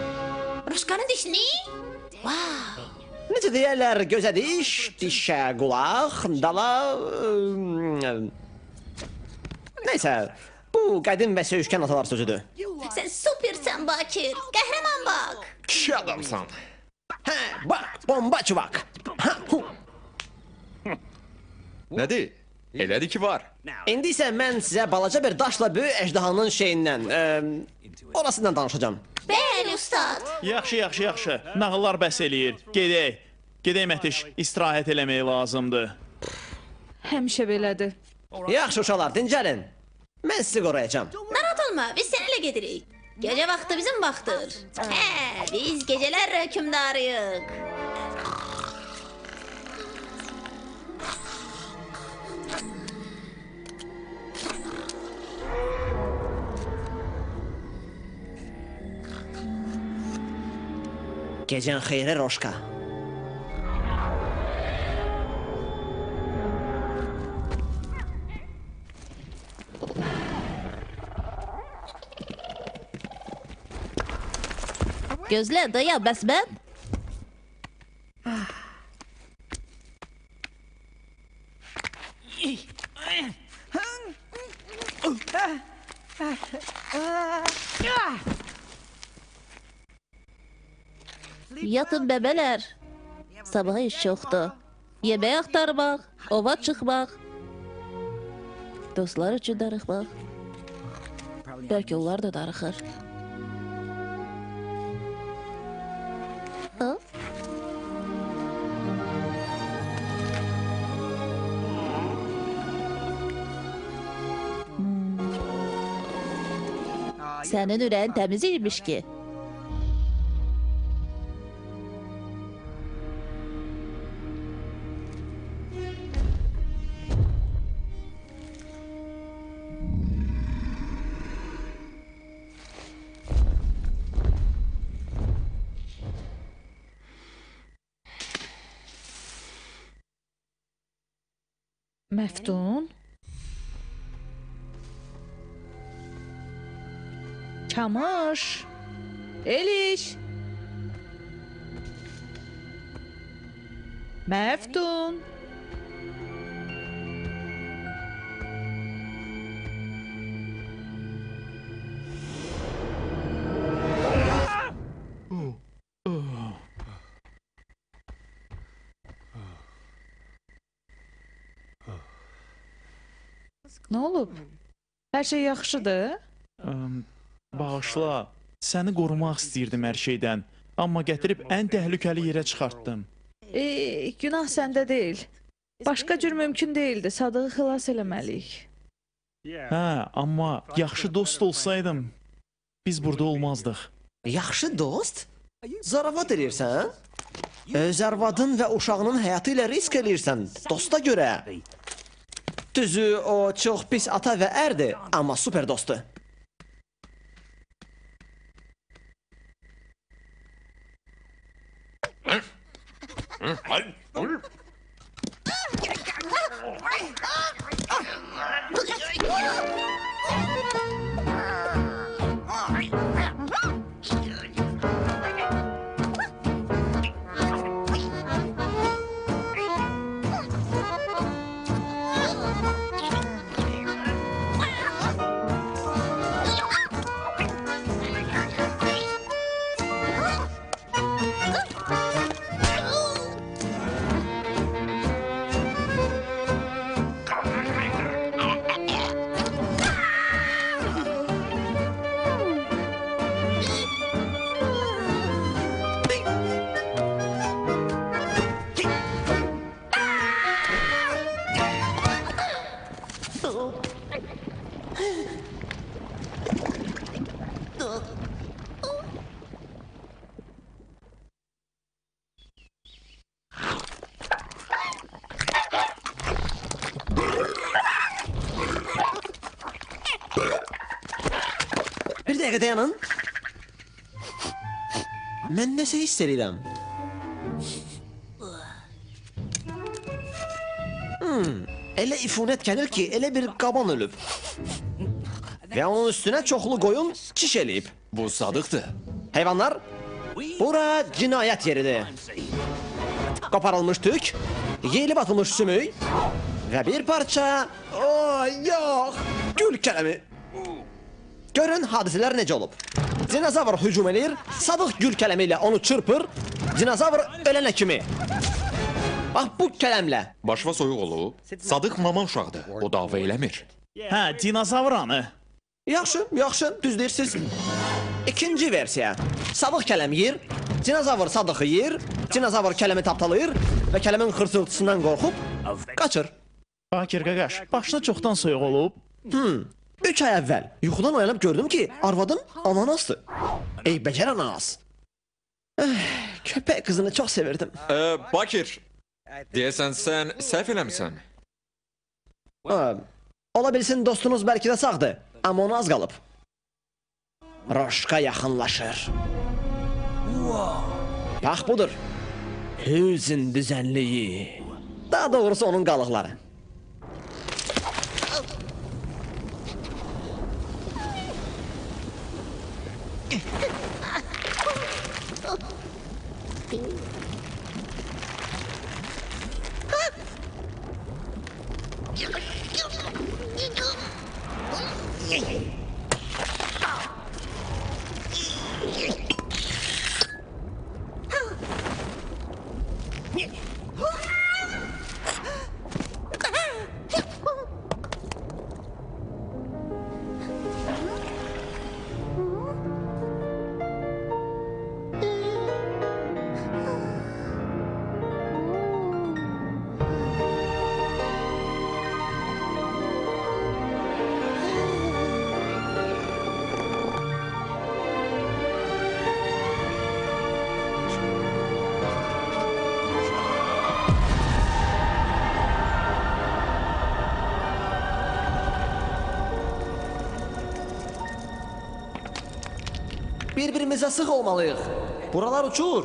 Roşkanın dişini? Necə deyərlər, gözə diş, dişə qulaq, dala... ım, Neysə, bu qədim və söyüşkən atalar sözüdür. Sen süpersen Bakir. Kahraman bak. Kişi adamsan. Hə, bax, bomba çuvaq. Ha, hu. Nədir? Elədir ki var. İndi isə mən sizə balaca bir daşla böyük əjdahanın şeyindən, ə, orasından danışacağam. Bəli ustad. Yaxşı, yaxşı, yaxşı. Nağıllar bəs eləyir. Gedək. Gedək Mətiş, istirahət eləmək lazımdır. Həmişə belədir. Yaxşı uşaqlar, dincəlin. Mən sizi qoruyacağam. Narahat olma biz seninle gedirik. Gece vakti bizim vaktır. He, biz geceler hükümdarıyık. Gecən xeyrə Roşka. Gözlə, daya, bəs mən? Yatın bəbələr. Sabaha iş çoxdur. Yemək axtarmaq, ova çıxmaq. Dostlar üçün darıxmaq. Bəlkə onlar da darıxır. Sənin ürəyin təmiz imiş ki. Məftun? Kamış? Eliş? Məftun? Nə olub? Hər şey yaxşıdır? Bağışla. Səni qorumaq istəyirdim hər şeydən, amma gətirib ən təhlükəli yerə çıxartdım. E, günah səndə deyil. Başqa cür mümkün değildi. Sadığı xilas eləməliyik. Hə, amma yaxşı dost olsaydım biz burada olmazdıq. Yaxşı dost? Zaravat edirsən? Öz arvadın və uşağının həyatı ilə risk eləyirsən dosta görə. Düzü o çox pis ata və ərdir, amma super dostdur. Oh, my God. Dayanın. Mən nəsə hiss edirəm. Elə ifunət gəlir ki, elə bir qaban ölüb. Və onun üstünə çoxlu qoyun çiş eləyib. Bu Sadıqdır. Heyvanlar, bura cinayət yeridir. Qoparılmış tük, yeyilib atılmış sümük və bir parça... O, yox, gül kələmi. Görün hadisələr necə olub. Dinozavr hücum edir, Sadıq gül kələmi ilə onu çırpır, dinozavr ölənə kimi. Bax bu kələmlə. Başva soyuq olub. Sadıq mama uşaqdır. O dava eləmir. Hə, dinozavranı. Yaxşı, yaxşı, düz deyirsiz. İkinci versiya. Sadıq kələm yeyir, dinozavr sadığı yeyir, dinozavr kələmi tapdalayır və kələmin xırsıltısından qorxub qaçır. Bakir qaqaş, başına çoxdan soyuq olub. Hmm. Üç ay əvvəl yuxudan oyanıb gördüm ki, arvadım ananasdır. Ey bəcər ananas. Eh, köpək qızını çox sevirdim. Ee, Bakir, deyəsən sən səhv eləmisən. Ha, ola bilsin dostunuz bəlkə də sağdır, amma ona az qalıb. Roşka yaxınlaşır. Bax budur. Hüzün düzənliyi. Daha doğrusu onun qalıqları. Yeah. Bir-birimizə sıx olmalıyıq. Buralar uçur.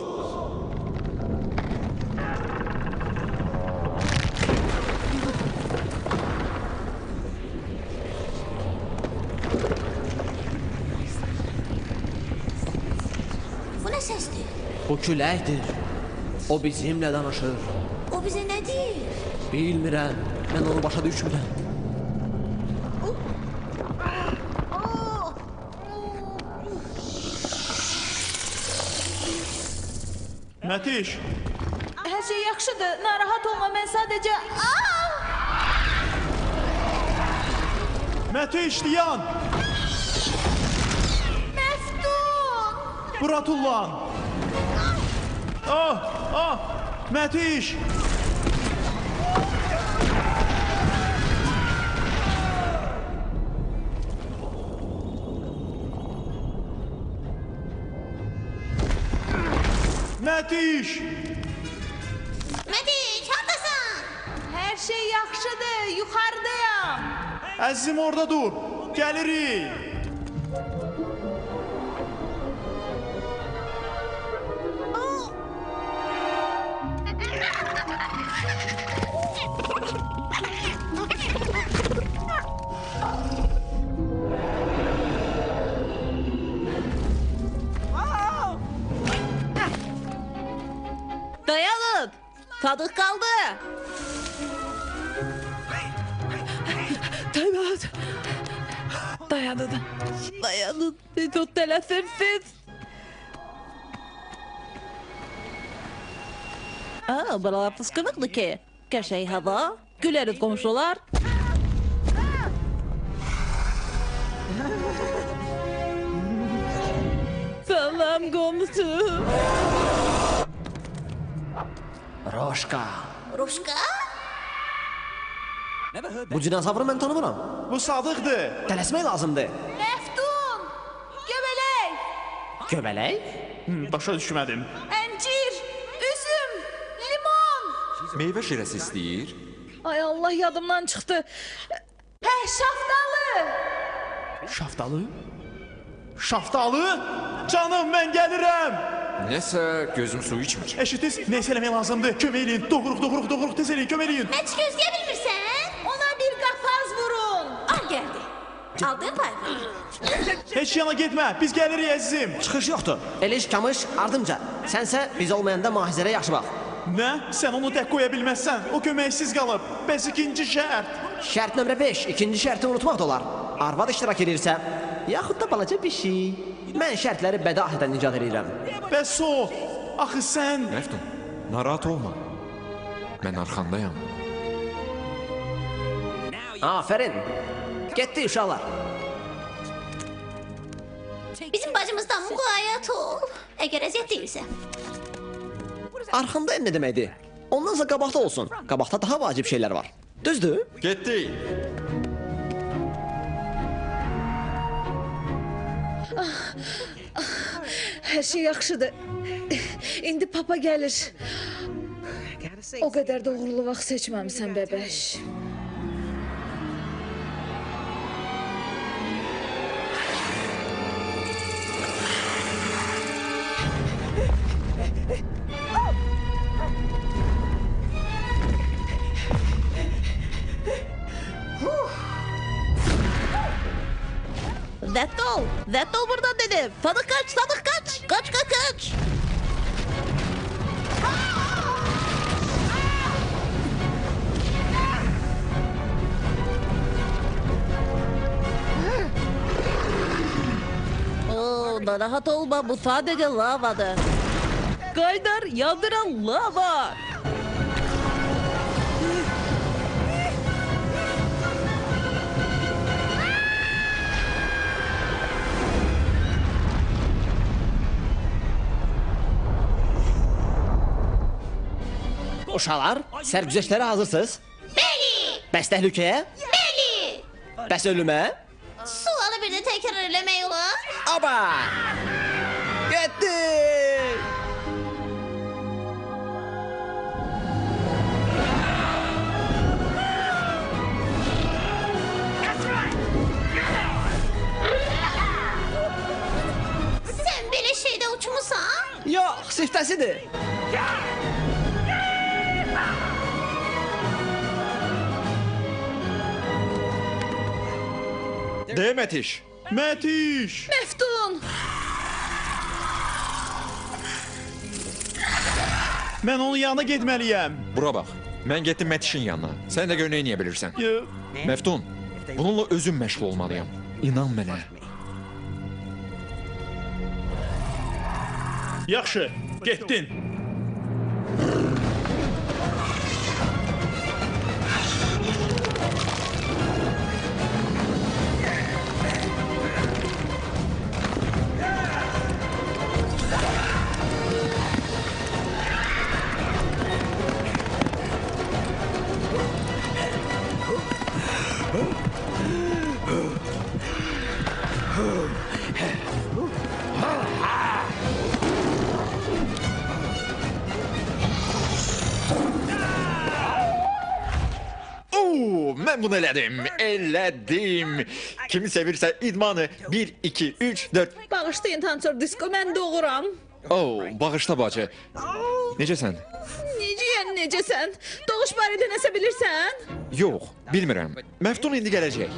Bu nə səsdir? Bu küləkdir. O bizimlə danışır. O bizə nə deyir? Bilmirəm. Mən onu başa düşmürəm. Mətiş, Hər şey yaxşıdır. Narahat olma. Mən sadəcə Mətiş dayan. Məftun! Bura tullan. Ah, ah, Mətiş. Mətiş. Dayanın. Sadık kaldı. Dayanın. Dayanın. Dayanın. Çok Aa, buralar fıskınıqdır ki. Qəşəng hava. Güleriz komşular. Salam komşu. Roşka. Ruşka? Bu dinozavrı mən tanımıram. Bu Sadıqdır. Tələsmək lazımdır. Məftun! Göbələk! Göbələk? Başa düşmədim. Əncir! Meyvə şirəsi istəyir. Ay Allah yadımdan çıxdı. Hə, şaftalı. Şaftalı? Şaftalı? Canım mən gəlirəm. Nəsə gözüm su içmir. Eşitiz, nəsə eləmək lazımdır. Kömək eləyin, doğruq, doğruq, doğruq, tez eləyin, kömək eləyin. Heç gözləyə bilmirsən? Ona bir qapaz vurun. Al gəldi. Aldın payını. Heç yana getmə, biz gəlirik əzizim. Çıxış yoxdur. Elə iş kamış ardımca. Sənsə biz olmayanda mahizərə yaxşı bax. Nə? Sən onu tək qoya bilməzsən. O köməksiz qalıb. Bəs ikinci şərt. Şərt nömrə 5, ikinci şərti unutmaq da olar. Arvad iştirak edirsə, yaxud da balaca bir şey. Mən şərtləri bədahətən icad edirəm. Bəs o, axı sən Məftun, narahat olma. Mən arxandayam. Afərin. Getdi uşaqlar. Bizim bacımızdan muqayyət ol. Əgər əziyyət deyilsə. Arxanda nə deməkdir? Ondansa qabaqda olsun. Qabaqda daha vacib şeylər var. Düzdür? Getdik. Hər şey yaxşıdır. İndi papa gəlir. O qədər də uğurlu vaxt seçməmisən bəbəş. Dettol, Dettol buradan dedim. Sadık kaç, Sadık kaç. Kaç kaç kaç. Oo, narahat olma bu sadece lavadır. Kaynar yandıran lava. Uşaqlar, sərgüzəştlərə hazırsınız? Bəli, Bəs təhlükəyə? bəli. Bəs ölümə? Sualı bir də təkrar eləmək olar. Aba! Getdi! Sən belə şeydə uçmusan? Yox, siftəsidir. Demətiş. Mətiş. Məftun! Mən onun yanına getməliyəm. Bura bax. Mən getdim Mətişin yanına. Sən də gör nə edə bilirsən. Məftun, bununla özüm məşğul olmalıyam. İnan mənə. Yaxşı, getdin. Bunu elədim. Elədim. Kimi sevirsə idmanı 1 2 3 4. Bağışlayın Tançor Disko, mən doğuram. Oo, bağışla bacı. Necəsən? Necəyən, necəsən? Doğuş barədə nəsə bilirsən? Yox, bilmirəm. Məftun indi gələcək.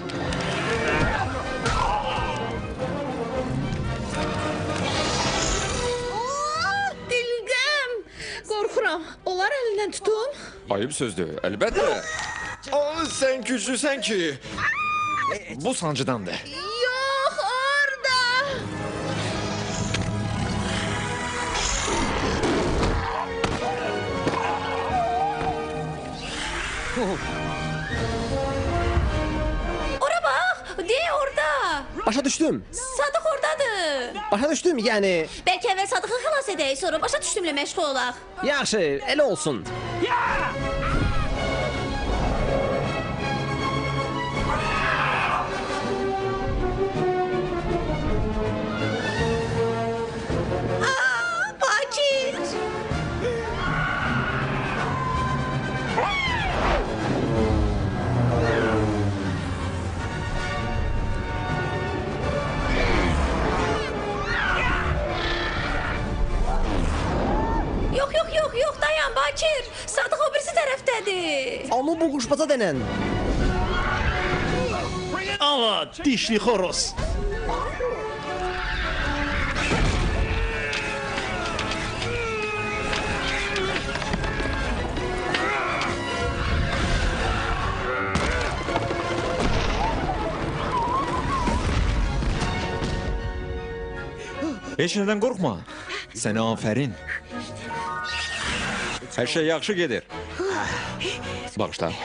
Aa, Dilgəm! Qorxuram. Onlar əlindən tutum. Ayıb sözdür, əlbəttə. Aa, sən güclüsən ki. Bu sancıdandır. Yox, orada. Ora bax, de orada. Başa düşdüm. Sadıq ordadır. Başa düşdüm, yəni Bəlkə əvvəl Sadıqı xilas edək, sonra başa düşdümlə məşğul olaq. yaxşı, elə olsun. Aa, o birisi tərəfdədir. Onu bu quşbaza denən. Ava, dişli xoroz. Heç nədən qorxma. Sənə afərin. Hər şey yaxşı gedir. Bağışla.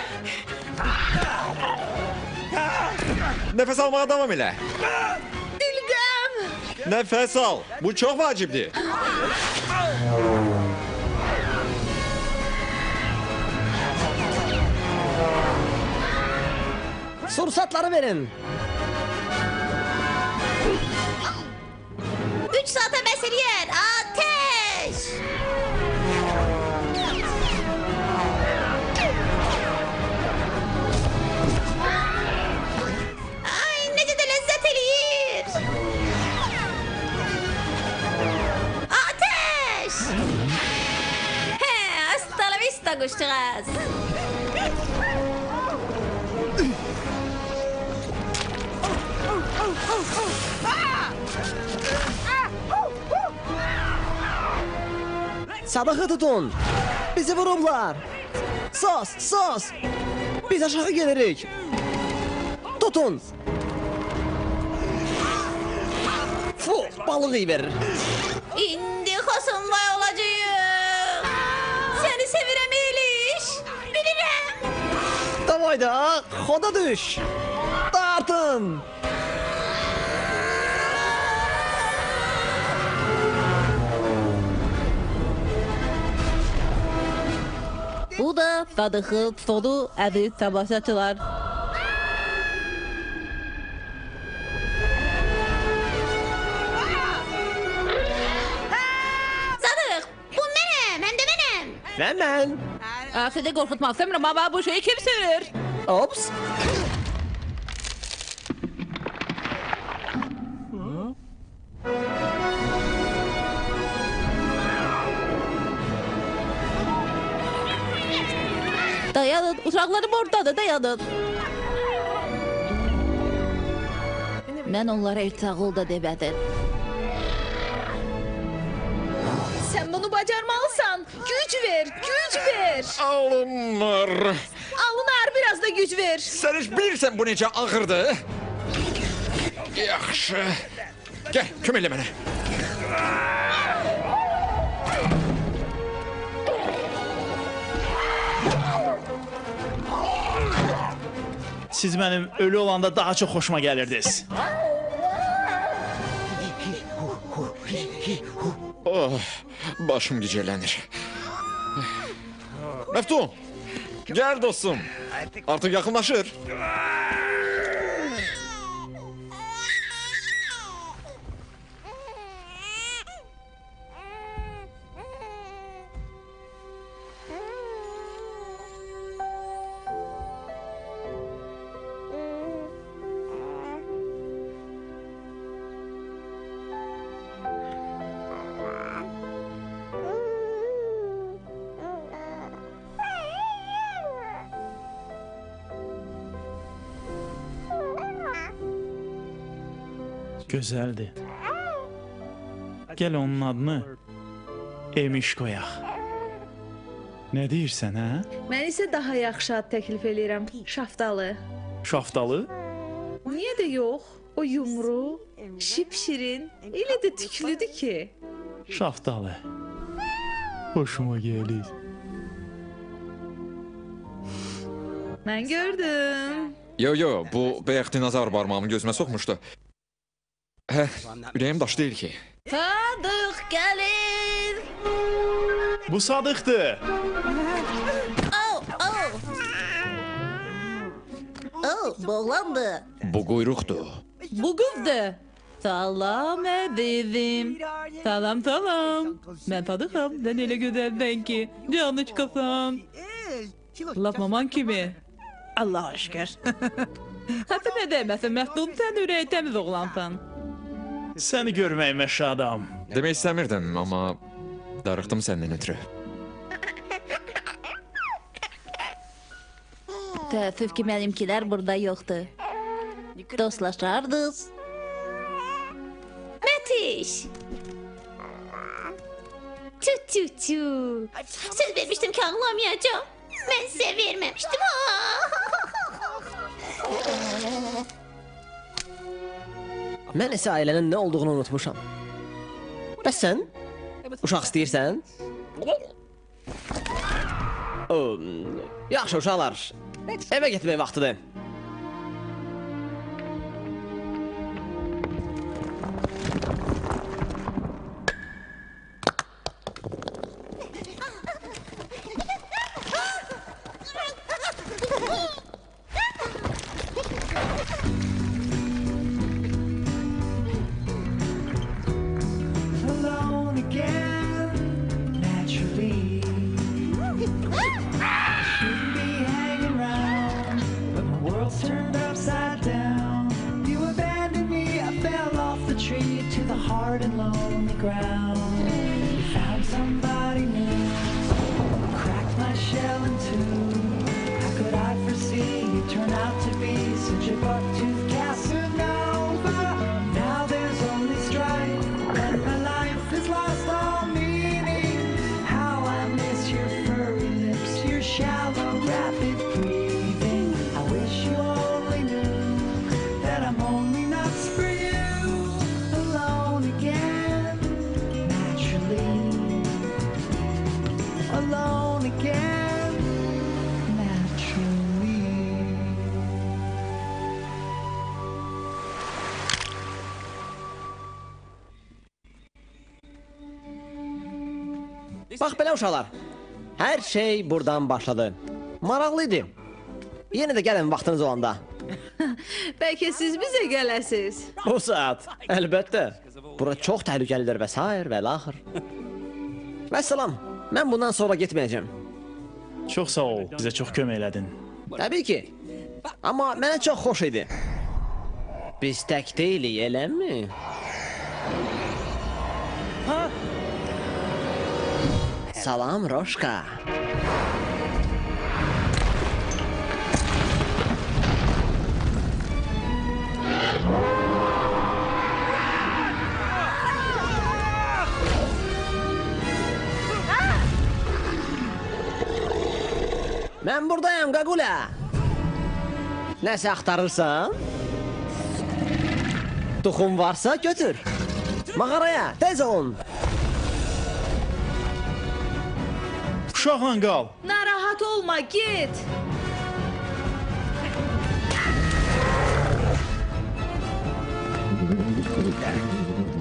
Nəfəs almağa davam elə. Dilgəm! Nəfəs al. Bu çox vacibdir. Sursatları verin. Vista quşcuğaz. Sadığı tutun. Bizi vurublar. Sos, sos. Biz aşağı gelirik. Tutun. Fu, balığı verir. İndi xosun vay olacağım. Davay da, xoda düş. Dartın. Bu da Sadık'ın sonu əziz tamaşaçılar. Sadıq, bu mənəm, həm də mənəm. Ve ben. Aa, Sizi korkutmak istemiyorum ama bu şeyi kim sürür? Ops. Dayanın, uşaqlarım oradadır, dayanın. Mən onlara irtağıl da demədim. Sen bunu bacarmalısan. Güç ver, güc ver. Alınmır. Alınar biraz da güc ver. Sən heç bilirsən bu necə ağırdır? Yaxşı. Gəl, kömək elə mənə. Siz mənim ölü olanda daha çox xoşuma gəlirdiniz. Oh, başım gicəllənir. Məftun, gəl dostum. Artıq yaxınlaşır. Gözəldir. Gəl onun adını Emiş qoyaq. Nə deyirsən, hə? Mən isə daha yaxşı ad təklif eləyirəm. Şaftalı. Şaftalı? Niyə də yox? O yumru, şipşirin, elə də tüklüdür ki. Şaftalı. Hoşuma gəlir. Mən gördüm. Yo yo, bu bayaq dinozavr barmağımı gözümə soxmuşdu. Hə, ürəyim daş deyil ki. Sadık gelir. Bu Sadıqdır. Oh, oh. Oh, boğlandı. Bu quyruqdur. Bu kızdı. Salam əzizim. Salam salam. Mən Sadıkam. Sən elə gözəlsən ki. Canı çıxasan. Laf maman kimi. Allah şükür. Hətta nə deməsin, Məhdud sən ürəyi təmiz oğlansan. Səni görməyimə şadam. Demək istəmirdim, amma darıxdım səndən ötürü. Təəssüf ki, mənimkilər burada yoxdur. Dostlaşardınız. Mətiş. Çu çu çu. Söz vermiştim ki ağlamayacağım. Ben size vermemiştim. Mən isə ailənin nə olduğunu unutmuşam. Bəs sən? Uşaq istəyirsən? O, yaxşı uşaqlar. Evə getmək vaxtıdır. Şey burdan başladı. Maraqlı idi. Yenə də gəlin vaxtınız olanda. Bəlkə siz bizə gələsiz. Bu saat. Əlbəttə. Bura çox təhlükəlidir və sair və laxır. Vəssalam. Mən bundan sonra getməyəcəm. Çox sağ ol. Bizə çox kömək elədin. Təbii ki. Amma mənə çox xoş idi. Biz tək deyilik, eləmi? Salam Roşka. Mən buradayam Qaqula. Nəsə axtarırsan? Toxum varsa götür. Mağaraya, tez olun. Uşaqla qal. Narahat olma, get.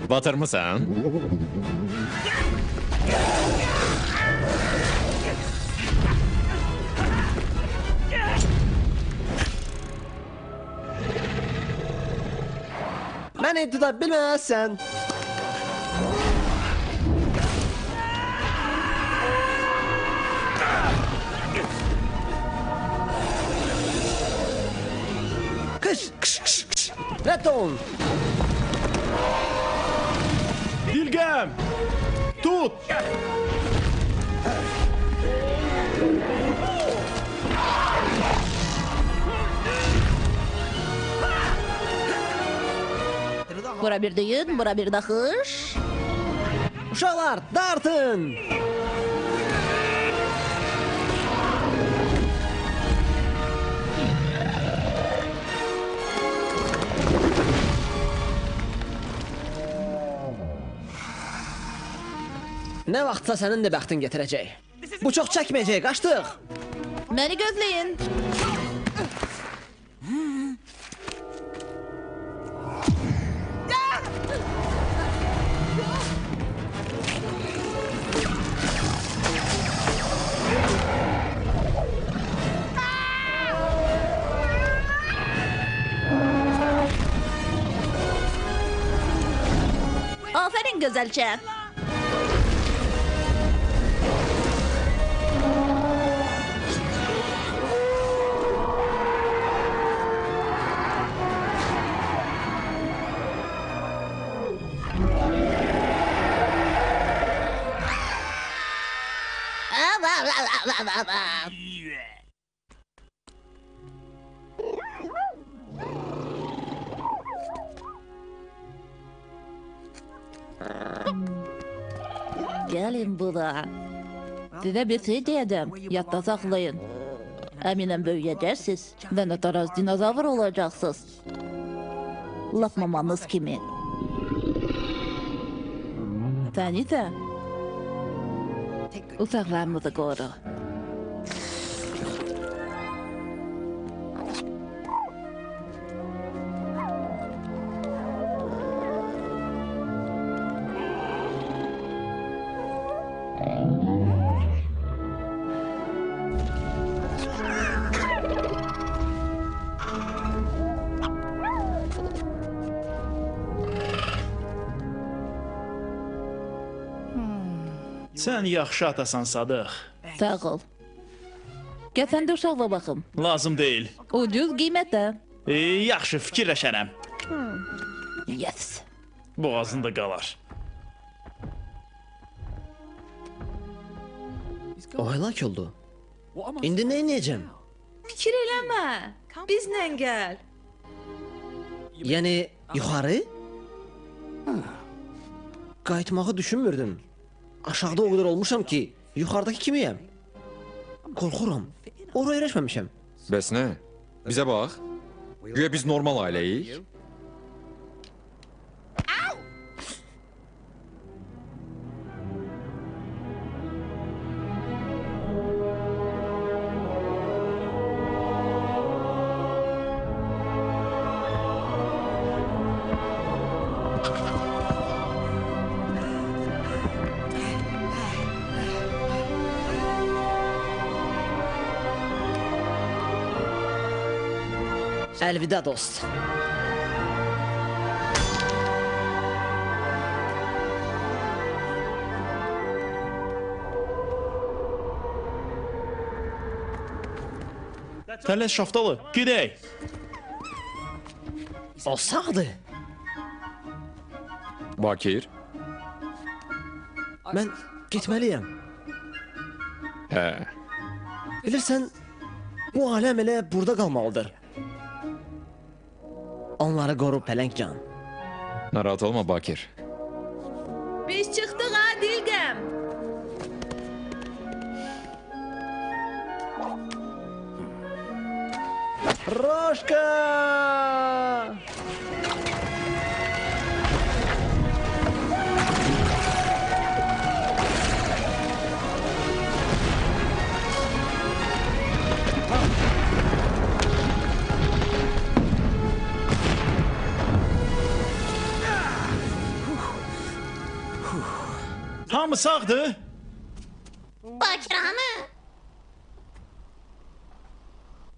Batırmısan? Məni tuta bilməzsən. Kış. Rədd olun. Dilgəm. Tut. Bura bir düyün, bura bir daxış. Uşaqlar, dartın. Nə vaxtsa sənin də bəxtin gətirəcək. Bu çox çəkməyəcək, qaçdıq. Məni gözləyin. Aferin güzelçe. Size bir. Yatta saklayın. Eminim büyüyeceksiniz. Ve ne tarz dinozavr olacaksınız. Laf mamanız kimi. Sen ise uşaqlarımızı koru. Sən yaxşı atasan Sadıq. Sağ ol. Gəl sən də uşaqla baxım. Lazım deyil. Ucuz qiymətə. E, yaxşı fikirləşərəm. Yes. Boğazında qalar. O həlak oldu. İndi nə edəcəm? Fikir eləmə. Bizlə gəl. Yəni yuxarı? Qayıtmağı düşünmürdüm. Aşağıda o qədər olmuşam ki, yuxarıdakı kimiyəm? Qorxuram. Ora öyrəşməmişəm. Bəs nə? Bizə bax. Güya biz normal ailəyik. Əlvida dost. Tələs şaftalı, gedək. O sağdır. Bakir. Mən getməliyəm. Hə. Bilirsən, bu aləm elə burada qalmalıdır. Onları qoru pələngcan. Narahat olma Bakir. Biz çıxdıq ha Dilgəm. Roşka! Sağdır? Bakir hamı.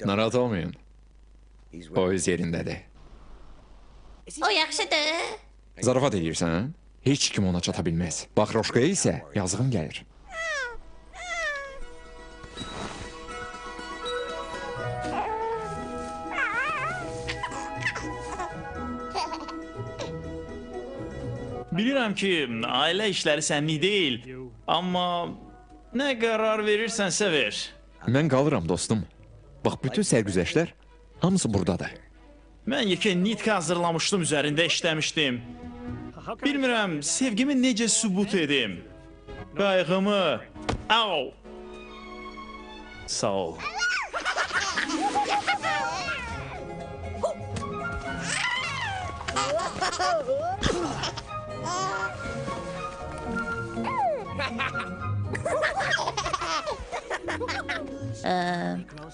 Narahat olmayın. O öz yerindədir. O yaxşıdır. Zarafat edirsən? Heç kim ona çata bilməz. Bax Roşkaya isə yazığım gəlir. Bilirəm ki, ailə işləri sənlik deyil. Amma nə qərar verirsənsə ver. Mən qalıram dostum. Bax bütün sərgüzəştlər hamısı burdadır. Mən yekə nitka hazırlamışdım, üzərində işləmişdim. Bilmirəm, sevgimi necə sübut edim. Qayğımı. Au. Sağ ol. Ə,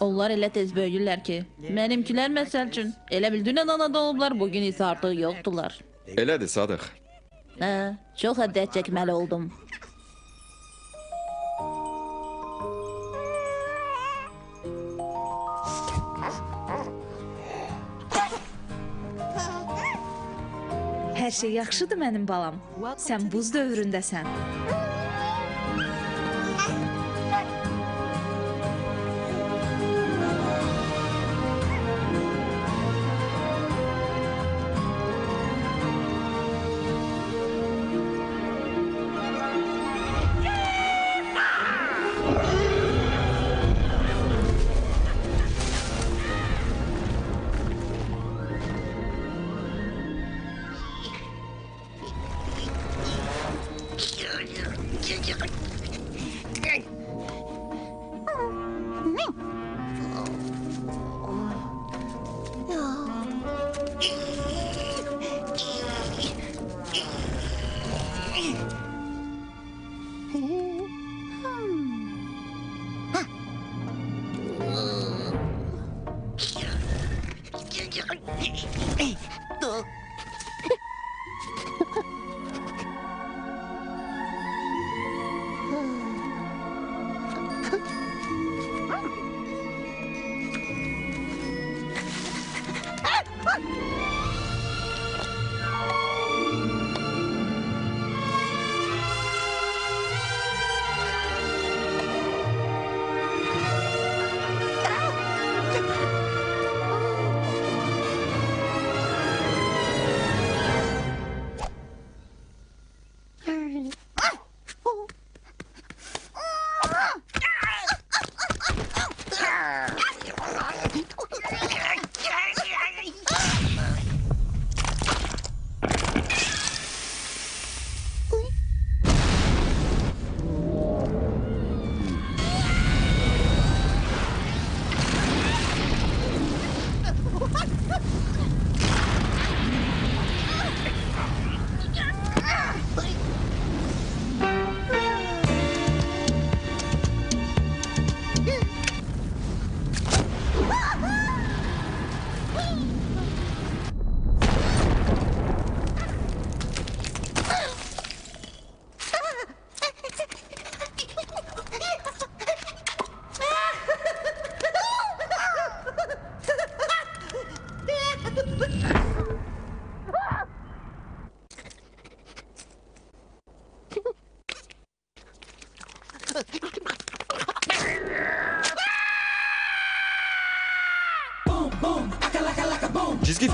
onlar elə tez böyüyürlər ki, mənimkilər məsəl üçün elə bil dünən anada olublar, bu gün isə artıq yoxdular. Elədir Sadıq. Hə, çox əddət çəkməli oldum. Hər şey yaxşıdır mənim balam. Sən buz dövründəsən.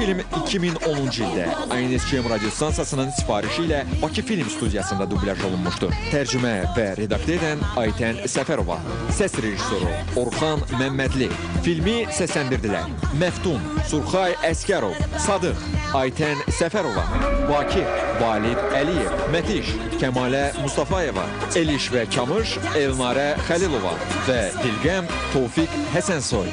Film 2010-cu ildə INSCM radiostansiyasının sifarişi ilə Bakı Film Studiyasında dublyaj olunmuşdur. Tərcümə və redaktə edən Aytən Səfərova, səs rejissoru Orxan Məmmədli. Filmi səsləndirdilər. Məftun, Surxay Əskərov, Sadıq, Aytən Səfərova, Vakif, Valid Əliyev, Mətiş, Kəmalə Mustafayeva, Eliş və Kamış, Elnarə Xəlilova və Dilqəm Tofiq Həsənsoy.